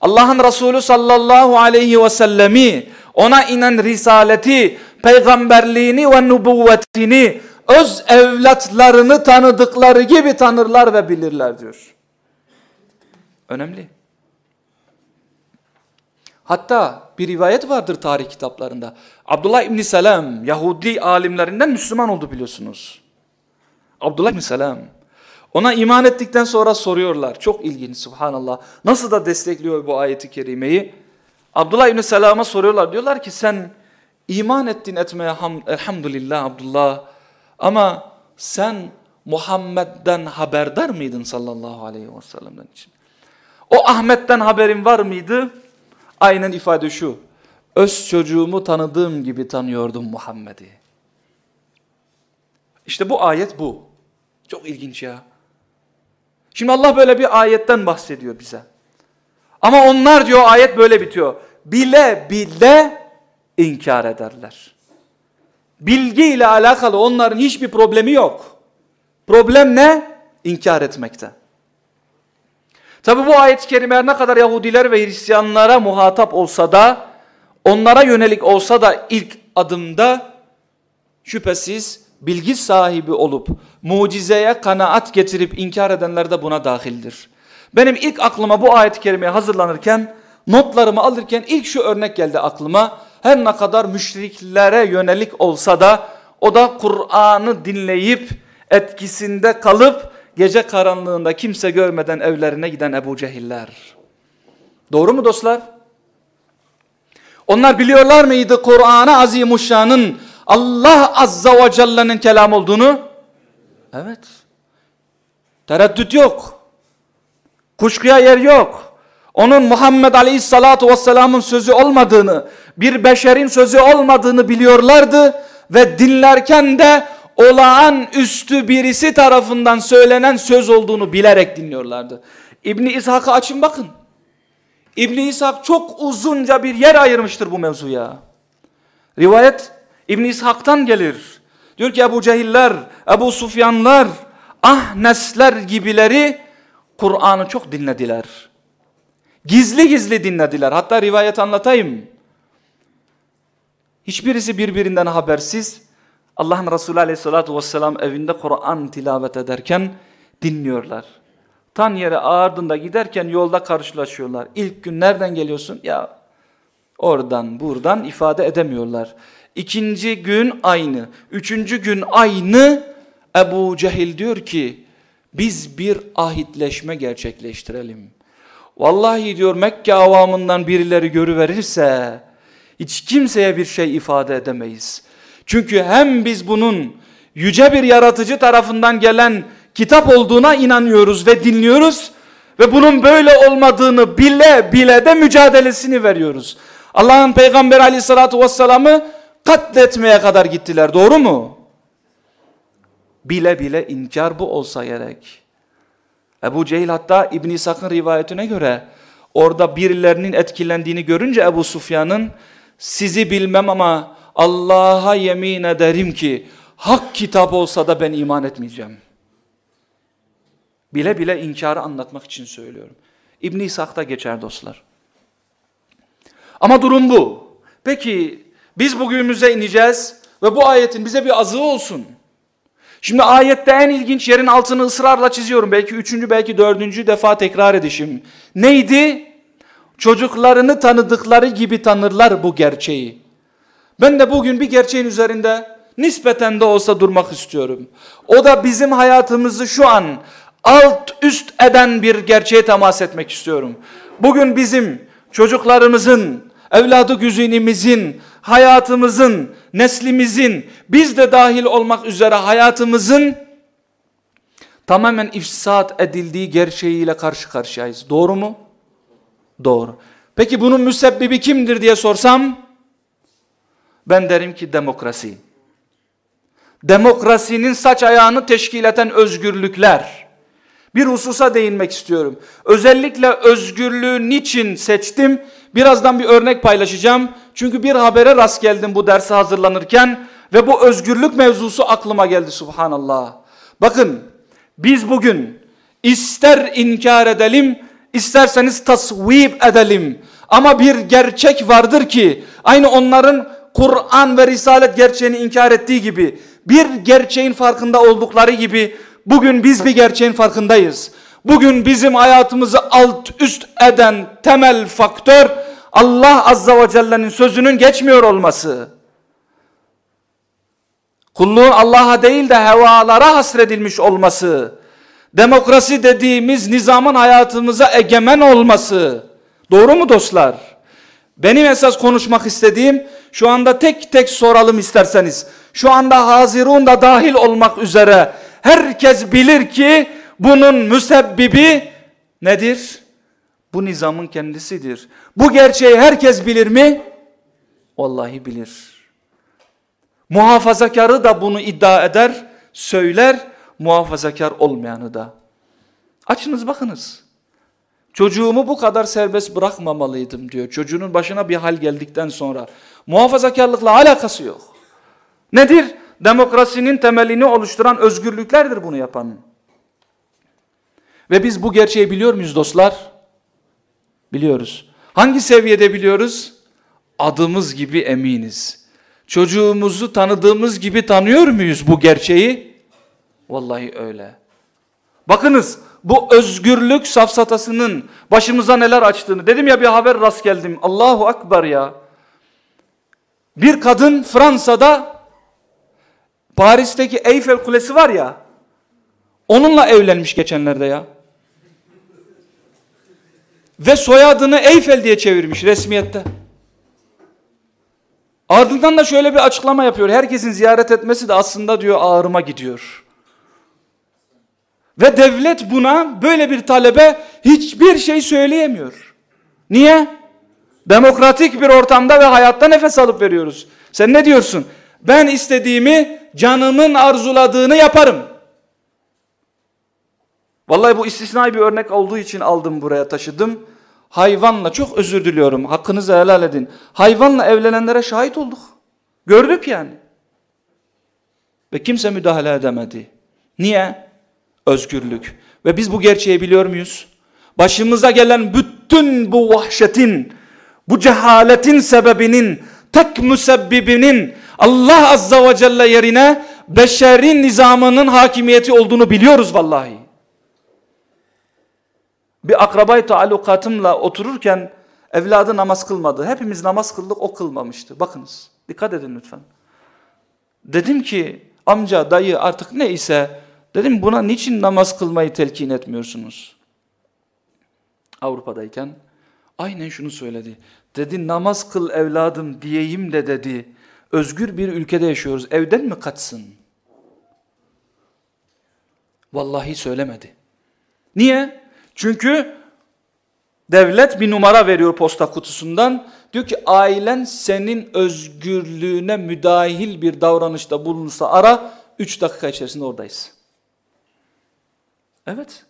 Allah'ın Resulü sallallahu aleyhi ve sellemi ona inen risaleti peygamberliğini ve nübüvvetini öz evlatlarını tanıdıkları gibi tanırlar ve bilirler diyor. Önemli. Hatta bir rivayet vardır tarih kitaplarında. Abdullah İbni Selam Yahudi alimlerinden Müslüman oldu biliyorsunuz. Abdullah İbni Selam. Ona iman ettikten sonra soruyorlar. Çok ilginç subhanallah. Nasıl da destekliyor bu ayeti kerimeyi. Abdullah İbni Selam'a soruyorlar. Diyorlar ki sen iman ettin etmeye elhamdülillah Abdullah. Ama sen Muhammed'den haberdar mıydın sallallahu aleyhi ve sellem'den için? O Ahmet'ten haberin var mıydı? Aynen ifade şu. Öz çocuğumu tanıdığım gibi tanıyordum Muhammed'i. İşte bu ayet bu. Çok ilginç ya. Şimdi Allah böyle bir ayetten bahsediyor bize. Ama onlar diyor ayet böyle bitiyor. Bile bile inkar ederler. Bilgi ile alakalı onların hiçbir problemi yok. Problem ne? İnkar etmekte. Tabi bu ayet-i kerimeler ne kadar Yahudiler ve Hristiyanlara muhatap olsa da, onlara yönelik olsa da ilk adımda şüphesiz bilgi sahibi olup mucizeye kanaat getirip inkar edenler de buna dahildir. Benim ilk aklıma bu ayet-i kerimeye hazırlanırken, notlarımı alırken ilk şu örnek geldi aklıma. Her ne kadar müşriklere yönelik olsa da o da Kur'an'ı dinleyip etkisinde kalıp gece karanlığında kimse görmeden evlerine giden Ebu Cehiller. Doğru mu dostlar? Onlar biliyorlar mıydı Kur'an-ı Azimuşşan'ın Allah Azza ve Celle'nin kelam olduğunu? Evet. Tereddüt yok. Kuşkuya yer yok. Onun Muhammed Aleyhissalatu Vesselam'ın sözü olmadığını, bir beşerin sözü olmadığını biliyorlardı ve dinlerken de olağan üstü birisi tarafından söylenen söz olduğunu bilerek dinliyorlardı. İbni İshak'ı açın bakın. İbni İshak çok uzunca bir yer ayırmıştır bu mevzuya. Rivayet İbni İshak'tan gelir. Diyor ki Ebu Cehiller, Ebu Sufyanlar, Ahnesler gibileri Kur'an'ı çok dinlediler. Gizli gizli dinlediler. Hatta rivayet anlatayım. Hiçbirisi birbirinden habersiz Allah'ın Resulü aleyhissalatü vesselam evinde Kur'an tilavet ederken dinliyorlar. Tan yere ardında giderken yolda karşılaşıyorlar. İlk gün nereden geliyorsun? Ya oradan buradan ifade edemiyorlar. İkinci gün aynı. Üçüncü gün aynı. Ebu Cehil diyor ki biz bir ahitleşme gerçekleştirelim. Vallahi diyor Mekke avamından birileri görüverirse hiç kimseye bir şey ifade edemeyiz. Çünkü hem biz bunun yüce bir yaratıcı tarafından gelen kitap olduğuna inanıyoruz ve dinliyoruz ve bunun böyle olmadığını bile bile de mücadelesini veriyoruz. Allah'ın Peygamber aleyhissalatü vesselam'ı katletmeye kadar gittiler doğru mu? Bile bile inkar bu olsa gerek. Ebu Cehil hatta İbn İshak'ın rivayetine göre orada birilerinin etkilendiğini görünce Ebu Sufyan'ın sizi bilmem ama Allah'a yemin ederim ki hak kitap olsa da ben iman etmeyeceğim. Bile bile inkarı anlatmak için söylüyorum. İbn İshak'ta geçer dostlar. Ama durum bu. Peki biz bugünümüze ineceğiz ve bu ayetin bize bir azığı olsun. Şimdi ayette en ilginç yerin altını ısrarla çiziyorum. Belki üçüncü, belki dördüncü defa tekrar edişim. Neydi? Çocuklarını tanıdıkları gibi tanırlar bu gerçeği. Ben de bugün bir gerçeğin üzerinde nispeten de olsa durmak istiyorum. O da bizim hayatımızı şu an alt üst eden bir gerçeğe temas etmek istiyorum. Bugün bizim çocuklarımızın, evladı güzinimizin, hayatımızın, neslimizin, biz de dahil olmak üzere hayatımızın tamamen ifsat edildiği gerçeğiyle karşı karşıyayız. Doğru mu? Doğru. Peki bunun müsebbibi kimdir diye sorsam, ben derim ki demokrasi. Demokrasinin saç ayağını teşkil eden özgürlükler. Bir hususa değinmek istiyorum. Özellikle özgürlüğü niçin seçtim? Birazdan bir örnek paylaşacağım. Çünkü bir habere rast geldim bu derse hazırlanırken ve bu özgürlük mevzusu aklıma geldi subhanallah. Bakın biz bugün ister inkar edelim, isterseniz tasvip edelim. Ama bir gerçek vardır ki aynı onların Kur'an ve Risalet gerçeğini inkar ettiği gibi bir gerçeğin farkında oldukları gibi bugün biz bir gerçeğin farkındayız. Bugün bizim hayatımızı alt üst eden temel faktör Allah Azza ve Celle'nin sözünün geçmiyor olması. Kulluğun Allah'a değil de hevalara hasredilmiş olması. Demokrasi dediğimiz nizamın hayatımıza egemen olması. Doğru mu dostlar? Benim esas konuşmak istediğim şu anda tek tek soralım isterseniz. Şu anda Hazirun da dahil olmak üzere herkes bilir ki bunun müsebbibi nedir? Bu nizamın kendisidir. Bu gerçeği herkes bilir mi? Vallahi bilir. Muhafazakarı da bunu iddia eder, söyler, muhafazakar olmayanı da. Açınız bakınız. Çocuğumu bu kadar serbest bırakmamalıydım diyor. Çocuğunun başına bir hal geldikten sonra. Muhafazakarlıkla alakası yok. Nedir? Demokrasinin temelini oluşturan özgürlüklerdir bunu yapan. Ve biz bu gerçeği biliyor muyuz dostlar? Biliyoruz. Hangi seviyede biliyoruz? Adımız gibi eminiz. Çocuğumuzu tanıdığımız gibi tanıyor muyuz bu gerçeği? Vallahi öyle. Bakınız bu özgürlük safsatasının başımıza neler açtığını. Dedim ya bir haber rast geldim. Allahu Akbar ya. Bir kadın Fransa'da Paris'teki Eyfel Kulesi var ya. Onunla evlenmiş geçenlerde ya. Ve soyadını Eyfel diye çevirmiş resmiyette. Ardından da şöyle bir açıklama yapıyor. Herkesin ziyaret etmesi de aslında diyor ağrıma gidiyor. Ve devlet buna böyle bir talebe hiçbir şey söyleyemiyor. Niye? Demokratik bir ortamda ve hayatta nefes alıp veriyoruz. Sen ne diyorsun? Ben istediğimi canımın arzuladığını yaparım. Vallahi bu istisnai bir örnek olduğu için aldım buraya taşıdım. Hayvanla çok özür diliyorum hakkınızı helal edin. Hayvanla evlenenlere şahit olduk. Gördük yani. Ve kimse müdahale edemedi. Niye? Özgürlük. Ve biz bu gerçeği biliyor muyuz? Başımıza gelen bütün bu vahşetin, bu cehaletin sebebinin, tek müsebbibinin Allah Azza ve Celle yerine beşerin nizamının hakimiyeti olduğunu biliyoruz vallahi. Bir akrabayı taallukatımla otururken evladı namaz kılmadı. Hepimiz namaz kıldık o kılmamıştı. Bakınız dikkat edin lütfen. Dedim ki amca dayı artık neyse dedim buna niçin namaz kılmayı telkin etmiyorsunuz? Avrupa'dayken aynen şunu söyledi. Dedi namaz kıl evladım diyeyim de dedi. Özgür bir ülkede yaşıyoruz. Evden mi kaçsın? Vallahi söylemedi. Niye? Çünkü devlet bir numara veriyor posta kutusundan. Diyor ki ailen senin özgürlüğüne müdahil bir davranışta bulunursa ara 3 dakika içerisinde oradayız. Evet.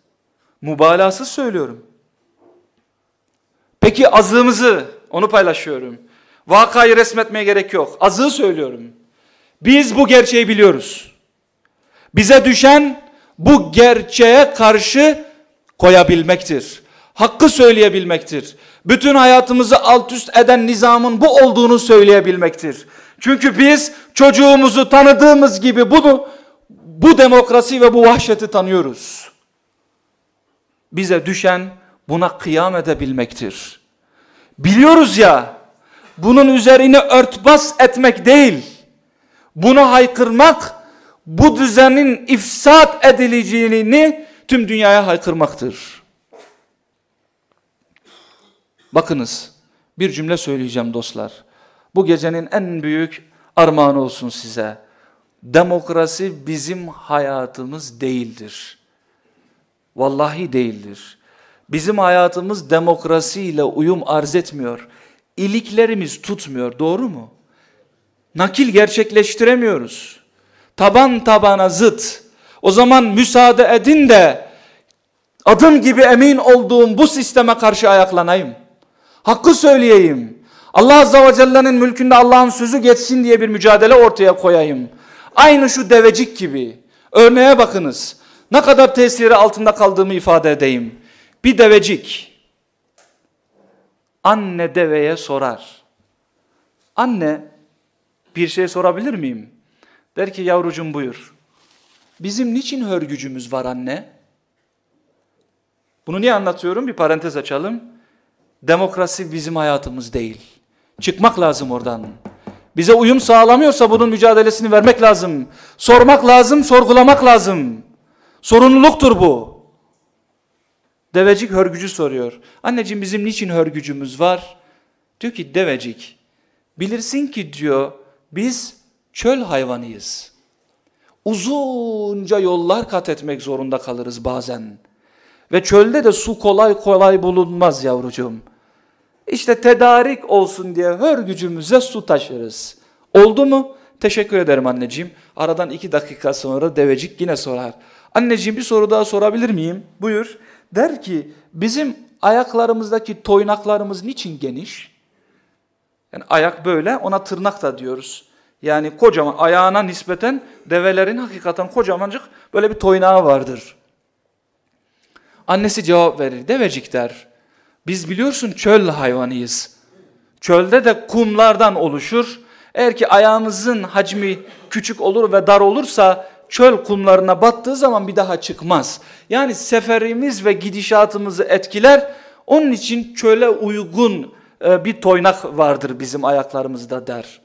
Mübalağasız söylüyorum. Peki azığımızı onu paylaşıyorum. Vakayı resmetmeye gerek yok. Azığı söylüyorum. Biz bu gerçeği biliyoruz. Bize düşen bu gerçeğe karşı koyabilmektir. Hakkı söyleyebilmektir. Bütün hayatımızı alt üst eden nizamın bu olduğunu söyleyebilmektir. Çünkü biz çocuğumuzu tanıdığımız gibi bunu bu demokrasi ve bu vahşeti tanıyoruz. Bize düşen buna kıyam edebilmektir. Biliyoruz ya bunun üzerine örtbas etmek değil. Bunu haykırmak bu düzenin ifsat edileceğini tüm dünyaya haykırmaktır. Bakınız bir cümle söyleyeceğim dostlar. Bu gecenin en büyük armağanı olsun size. Demokrasi bizim hayatımız değildir. Vallahi değildir. Bizim hayatımız demokrasiyle uyum arz etmiyor. İliklerimiz tutmuyor doğru mu? Nakil gerçekleştiremiyoruz. Taban tabana zıt. O zaman müsaade edin de adım gibi emin olduğum bu sisteme karşı ayaklanayım. Hakkı söyleyeyim. Allah Azze ve Celle'nin mülkünde Allah'ın sözü geçsin diye bir mücadele ortaya koyayım. Aynı şu devecik gibi. Örneğe bakınız. Ne kadar tesiri altında kaldığımı ifade edeyim. Bir devecik anne deveye sorar. Anne Bir şey sorabilir miyim? Der ki yavrucum buyur. Bizim niçin hörgücümüz var anne? Bunu niye anlatıyorum? Bir parantez açalım. Demokrasi bizim hayatımız değil. Çıkmak lazım oradan. Bize uyum sağlamıyorsa bunun mücadelesini vermek lazım. Sormak lazım, sorgulamak lazım. Sorumluluktur bu. Devecik hörgücü soruyor. Anneciğim bizim niçin hörgücümüz var? Diyor ki devecik. Bilirsin ki diyor biz çöl hayvanıyız. Uzunca yollar kat etmek zorunda kalırız bazen. Ve çölde de su kolay kolay bulunmaz yavrucuğum. İşte tedarik olsun diye hör gücümüze su taşırız. Oldu mu? Teşekkür ederim anneciğim. Aradan iki dakika sonra devecik yine sorar. Anneciğim bir soru daha sorabilir miyim? Buyur. Der ki bizim ayaklarımızdaki toynaklarımız niçin geniş? Yani ayak böyle ona tırnak da diyoruz. Yani kocaman ayağına nispeten develerin hakikaten kocamancık böyle bir toynağı vardır. Annesi cevap verir. Devecik der. Biz biliyorsun çöl hayvanıyız. Çölde de kumlardan oluşur. Eğer ki ayağımızın hacmi küçük olur ve dar olursa çöl kumlarına battığı zaman bir daha çıkmaz. Yani seferimiz ve gidişatımızı etkiler. Onun için çöle uygun e, bir toynak vardır bizim ayaklarımızda der.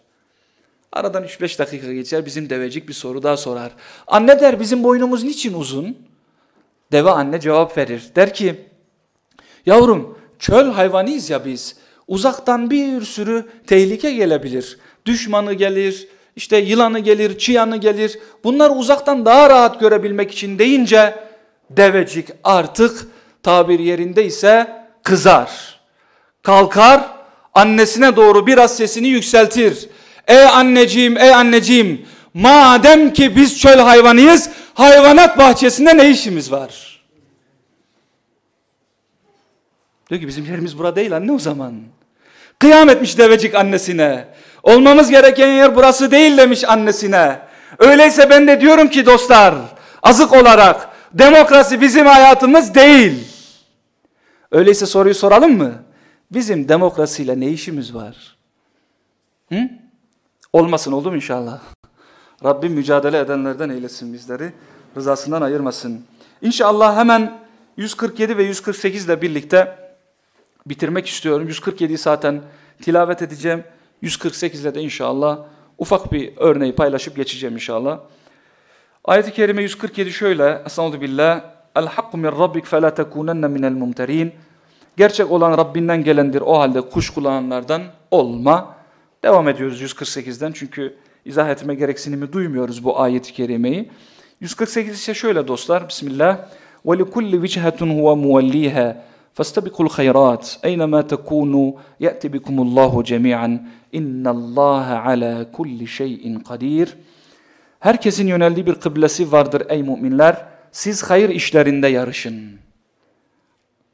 Aradan 3-5 dakika geçer bizim devecik bir soru daha sorar. Anne der bizim boynumuz niçin uzun? Deve anne cevap verir. Der ki yavrum çöl hayvanıyız ya biz. Uzaktan bir sürü tehlike gelebilir. Düşmanı gelir, işte yılanı gelir, çıyanı gelir. Bunlar uzaktan daha rahat görebilmek için deyince devecik artık tabir yerinde ise kızar. Kalkar annesine doğru biraz sesini yükseltir. Ey anneciğim, ey anneciğim madem ki biz çöl hayvanıyız hayvanat bahçesinde ne işimiz var? Diyor ki bizim yerimiz burada değil anne o zaman. Kıyam etmiş devecik annesine. Olmamız gereken yer burası değil demiş annesine. Öyleyse ben de diyorum ki dostlar azık olarak demokrasi bizim hayatımız değil. Öyleyse soruyu soralım mı? Bizim demokrasiyle ne işimiz var? Hı? Olmasın oldu mu inşallah? Rabbim mücadele edenlerden eylesin bizleri. Rızasından ayırmasın. İnşallah hemen 147 ve 148 ile birlikte bitirmek istiyorum. 147'yi zaten tilavet edeceğim. 148 ile de inşallah ufak bir örneği paylaşıp geçeceğim inşallah. Ayet-i kerime 147 şöyle. Estağfurullah billah. El hakku min rabbik fe la tekunenne minel mumterin. Gerçek olan Rabbinden gelendir. O halde kuş kulağanlardan olma. Devam ediyoruz 148'den çünkü izah etme gereksinimi duymuyoruz bu ayet-i kerimeyi. 148 ise şöyle dostlar. Bismillah. وَلِكُلِّ وِجْهَةٌ هُوَ مُوَلِّيهَا فَاسْتَبِقُوا الْخَيْرَاتِ اَيْنَمَا تَكُونُوا يَأْتِ بِكُمُ اللّٰهُ جَمِيعًا اِنَّ اللّٰهَ عَلَى كُلِّ شَيْءٍ قَدِيرٌ Herkesin yöneldiği bir kıblesi vardır ey müminler. Siz hayır işlerinde yarışın.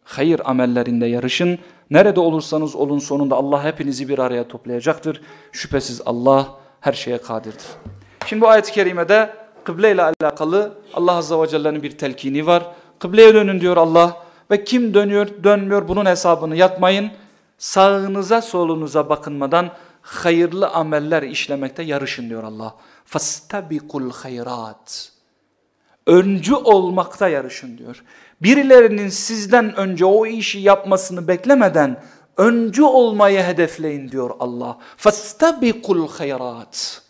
Hayır amellerinde yarışın. Nerede olursanız olun sonunda Allah hepinizi bir araya toplayacaktır. Şüphesiz Allah her şeye kadirdir. Şimdi bu ayet-i kerimede kıble ile alakalı Allah Azze ve Celle'nin bir telkini var. Kıbleye dönün diyor Allah ve kim dönüyor dönmüyor bunun hesabını yapmayın. Sağınıza solunuza bakınmadan hayırlı ameller işlemekte yarışın diyor Allah. فَاسْتَبِقُ hayrat. öncü olmakta yarışın diyor. Birilerinin sizden önce o işi yapmasını beklemeden öncü olmayı hedefleyin diyor Allah. Fastabikul hayrat.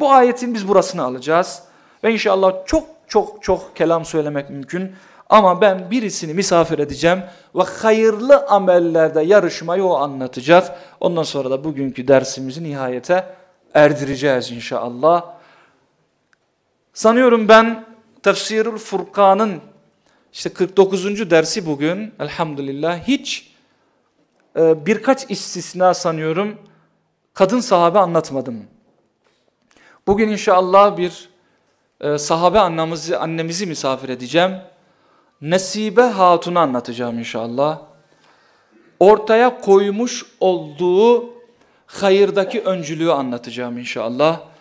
Bu ayetin biz burasını alacağız ve inşallah çok çok çok kelam söylemek mümkün. Ama ben birisini misafir edeceğim ve hayırlı amellerde yarışmayı o anlatacak. Ondan sonra da bugünkü dersimizi nihayete erdireceğiz inşallah. Sanıyorum ben Tefsirul Furkan'ın işte 49. dersi bugün elhamdülillah hiç e, birkaç istisna sanıyorum kadın sahabe anlatmadım. Bugün inşallah bir e, sahabe annemizi, annemizi misafir edeceğim. Nesibe Hatun'u anlatacağım inşallah. Ortaya koymuş olduğu hayırdaki öncülüğü anlatacağım inşallah.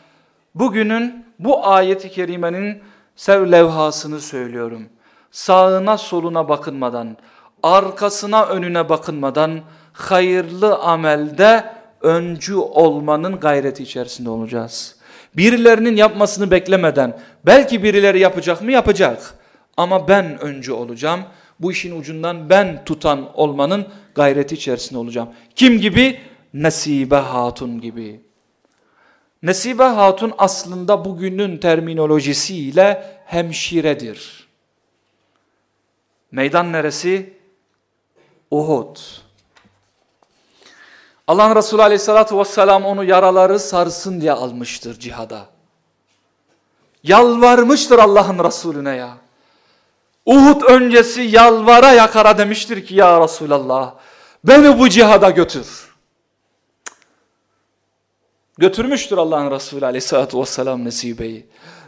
Bugünün bu ayeti kerimenin sev levhasını söylüyorum. Sağına soluna bakınmadan, arkasına önüne bakınmadan hayırlı amelde öncü olmanın gayreti içerisinde olacağız. Birilerinin yapmasını beklemeden, belki birileri yapacak mı yapacak ama ben öncü olacağım. Bu işin ucundan ben tutan olmanın gayreti içerisinde olacağım. Kim gibi? Nesibe Hatun gibi. Nesibe Hatun aslında bugünün terminolojisiyle hemşiredir. Meydan neresi? Uhud. Allah'ın Resulü aleyhissalatü vesselam onu yaraları sarsın diye almıştır cihada. Yalvarmıştır Allah'ın Resulüne ya. Uhud öncesi yalvara yakara demiştir ki ya Resulallah beni bu cihada götür. Götürmüştür Allah'ın Resulü aleyhissalatü vesselam Nesibe'yi.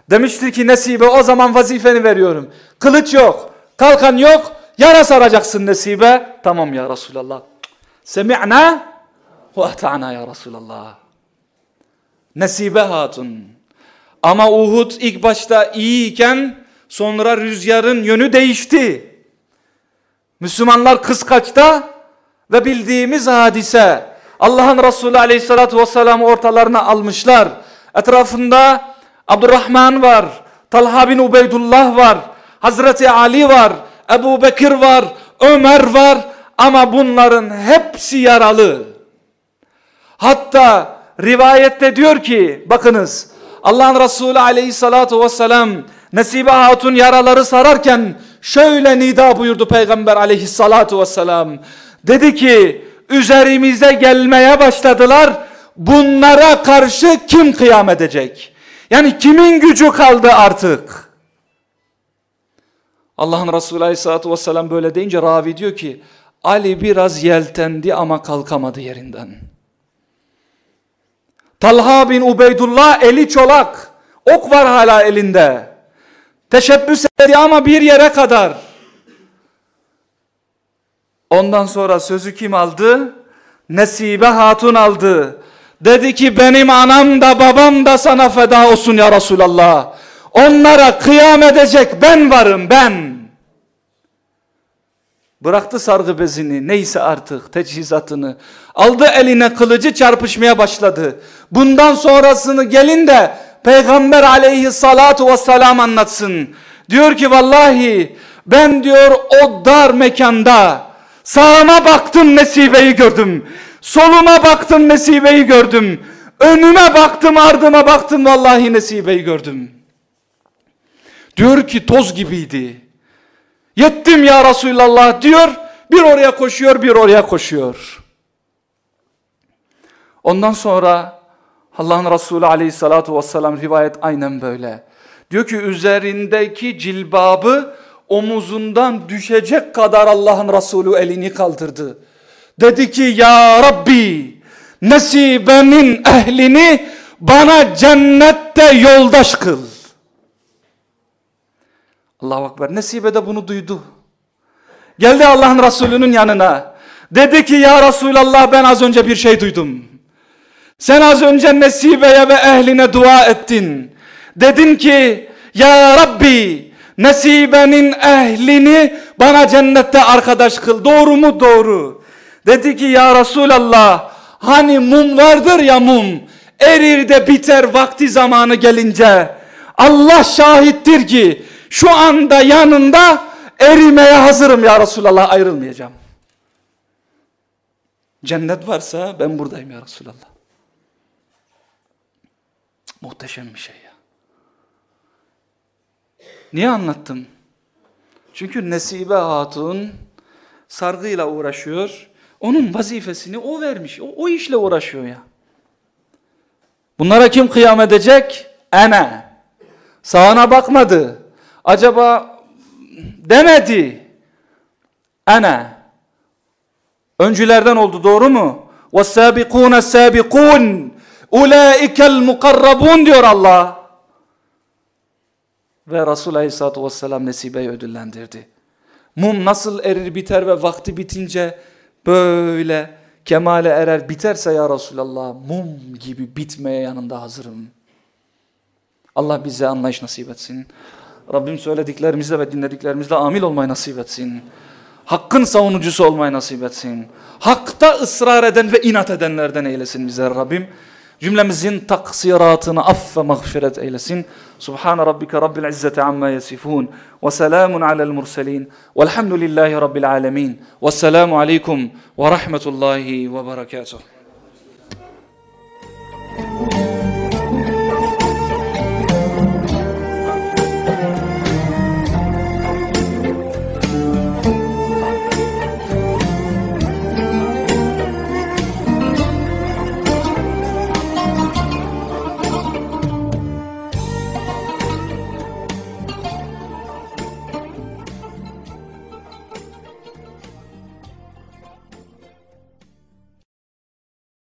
Demiştir ki Nesibe o zaman vazifeni veriyorum. Kılıç yok, kalkan yok, yara saracaksın Nesibe. Tamam ya Resulallah. Semi'na ve ata'na ya Resulallah. Nesibe hatun. Ama Uhud ilk başta iyiyken sonra rüzgarın yönü değişti. Müslümanlar kıskaçta ve bildiğimiz hadise Allah'ın Resulü aleyhissalatü vesselam'ı ortalarına almışlar. Etrafında Abdurrahman var, Talha bin Ubeydullah var, Hazreti Ali var, Ebu Bekir var, Ömer var ama bunların hepsi yaralı. Hatta rivayette diyor ki bakınız Allah'ın Resulü aleyhissalatu vesselam Nesibe Hatun yaraları sararken şöyle nida buyurdu Peygamber aleyhissalatu vesselam. Dedi ki üzerimize gelmeye başladılar. Bunlara karşı kim kıyam edecek? Yani kimin gücü kaldı artık? Allah'ın Resulü Aleyhisselatü Vesselam böyle deyince ravi diyor ki Ali biraz yeltendi ama kalkamadı yerinden. Talha bin Ubeydullah eli çolak. Ok var hala elinde. Teşebbüs etti ama bir yere kadar. Ondan sonra sözü kim aldı? Nesibe Hatun aldı. Dedi ki benim anam da babam da sana feda olsun ya Resulallah. Onlara kıyam edecek ben varım ben. Bıraktı sargı bezini neyse artık teçhizatını. Aldı eline kılıcı çarpışmaya başladı. Bundan sonrasını gelin de Peygamber aleyhissalatu vesselam anlatsın. Diyor ki vallahi ben diyor o dar mekanda sağıma baktım nesibeyi gördüm. Soluma baktım nesibeyi gördüm. Önüme baktım ardıma baktım vallahi nesibeyi gördüm. Diyor ki toz gibiydi. Yettim ya Resulallah diyor. Bir oraya koşuyor bir oraya koşuyor. Ondan sonra Allah'ın Resulü aleyhissalatu vesselam rivayet aynen böyle. Diyor ki üzerindeki cilbabı omuzundan düşecek kadar Allah'ın Resulü elini kaldırdı. Dedi ki ya Rabbi nesibenin ehlini bana cennette yoldaş kıl. Allahu Ekber nesibe de bunu duydu. Geldi Allah'ın Resulü'nün yanına. Dedi ki ya Resulallah ben az önce bir şey duydum. Sen az önce Nesibe'ye ve ehline dua ettin. Dedin ki ya Rabbi Nesibe'nin ehlini bana cennette arkadaş kıl. Doğru mu? Doğru. Dedi ki ya Resulallah hani mum vardır ya mum erir de biter vakti zamanı gelince Allah şahittir ki şu anda yanında erimeye hazırım ya Resulallah ayrılmayacağım. Cennet varsa ben buradayım ya Resulallah. Muhteşem bir şey ya. Niye anlattım? Çünkü Nesibe Hatun sargıyla uğraşıyor. Onun vazifesini o vermiş. O, o işle uğraşıyor ya. Bunlara kim kıyam edecek? Ene. Sağına bakmadı. Acaba demedi. Ene. Öncülerden oldu doğru mu? وَالسَّابِقُونَ السَّابِقُونَ Ulaikel mukarrabun diyor Allah. Ve Resul Aleyhisselatü Vesselam Nesibe'yi ödüllendirdi. Mum nasıl erir biter ve vakti bitince böyle kemale erer biterse ya Resulallah mum gibi bitmeye yanında hazırım. Allah bize anlayış nasip etsin. Rabbim söylediklerimizle ve dinlediklerimizle amil olmayı nasip etsin. Hakkın savunucusu olmayı nasip etsin. Hakta ısrar eden ve inat edenlerden eylesin bizler Rabbim. Cümlemizin taksiratını aff ve mağfiret eylesin. Subhane rabbike rabbil izzeti amma yasifun. Ve selamun alel murselin. Velhamdülillahi rabbil alemin. Vesselamu aleykum ve rahmetullahi ve berekatuhu.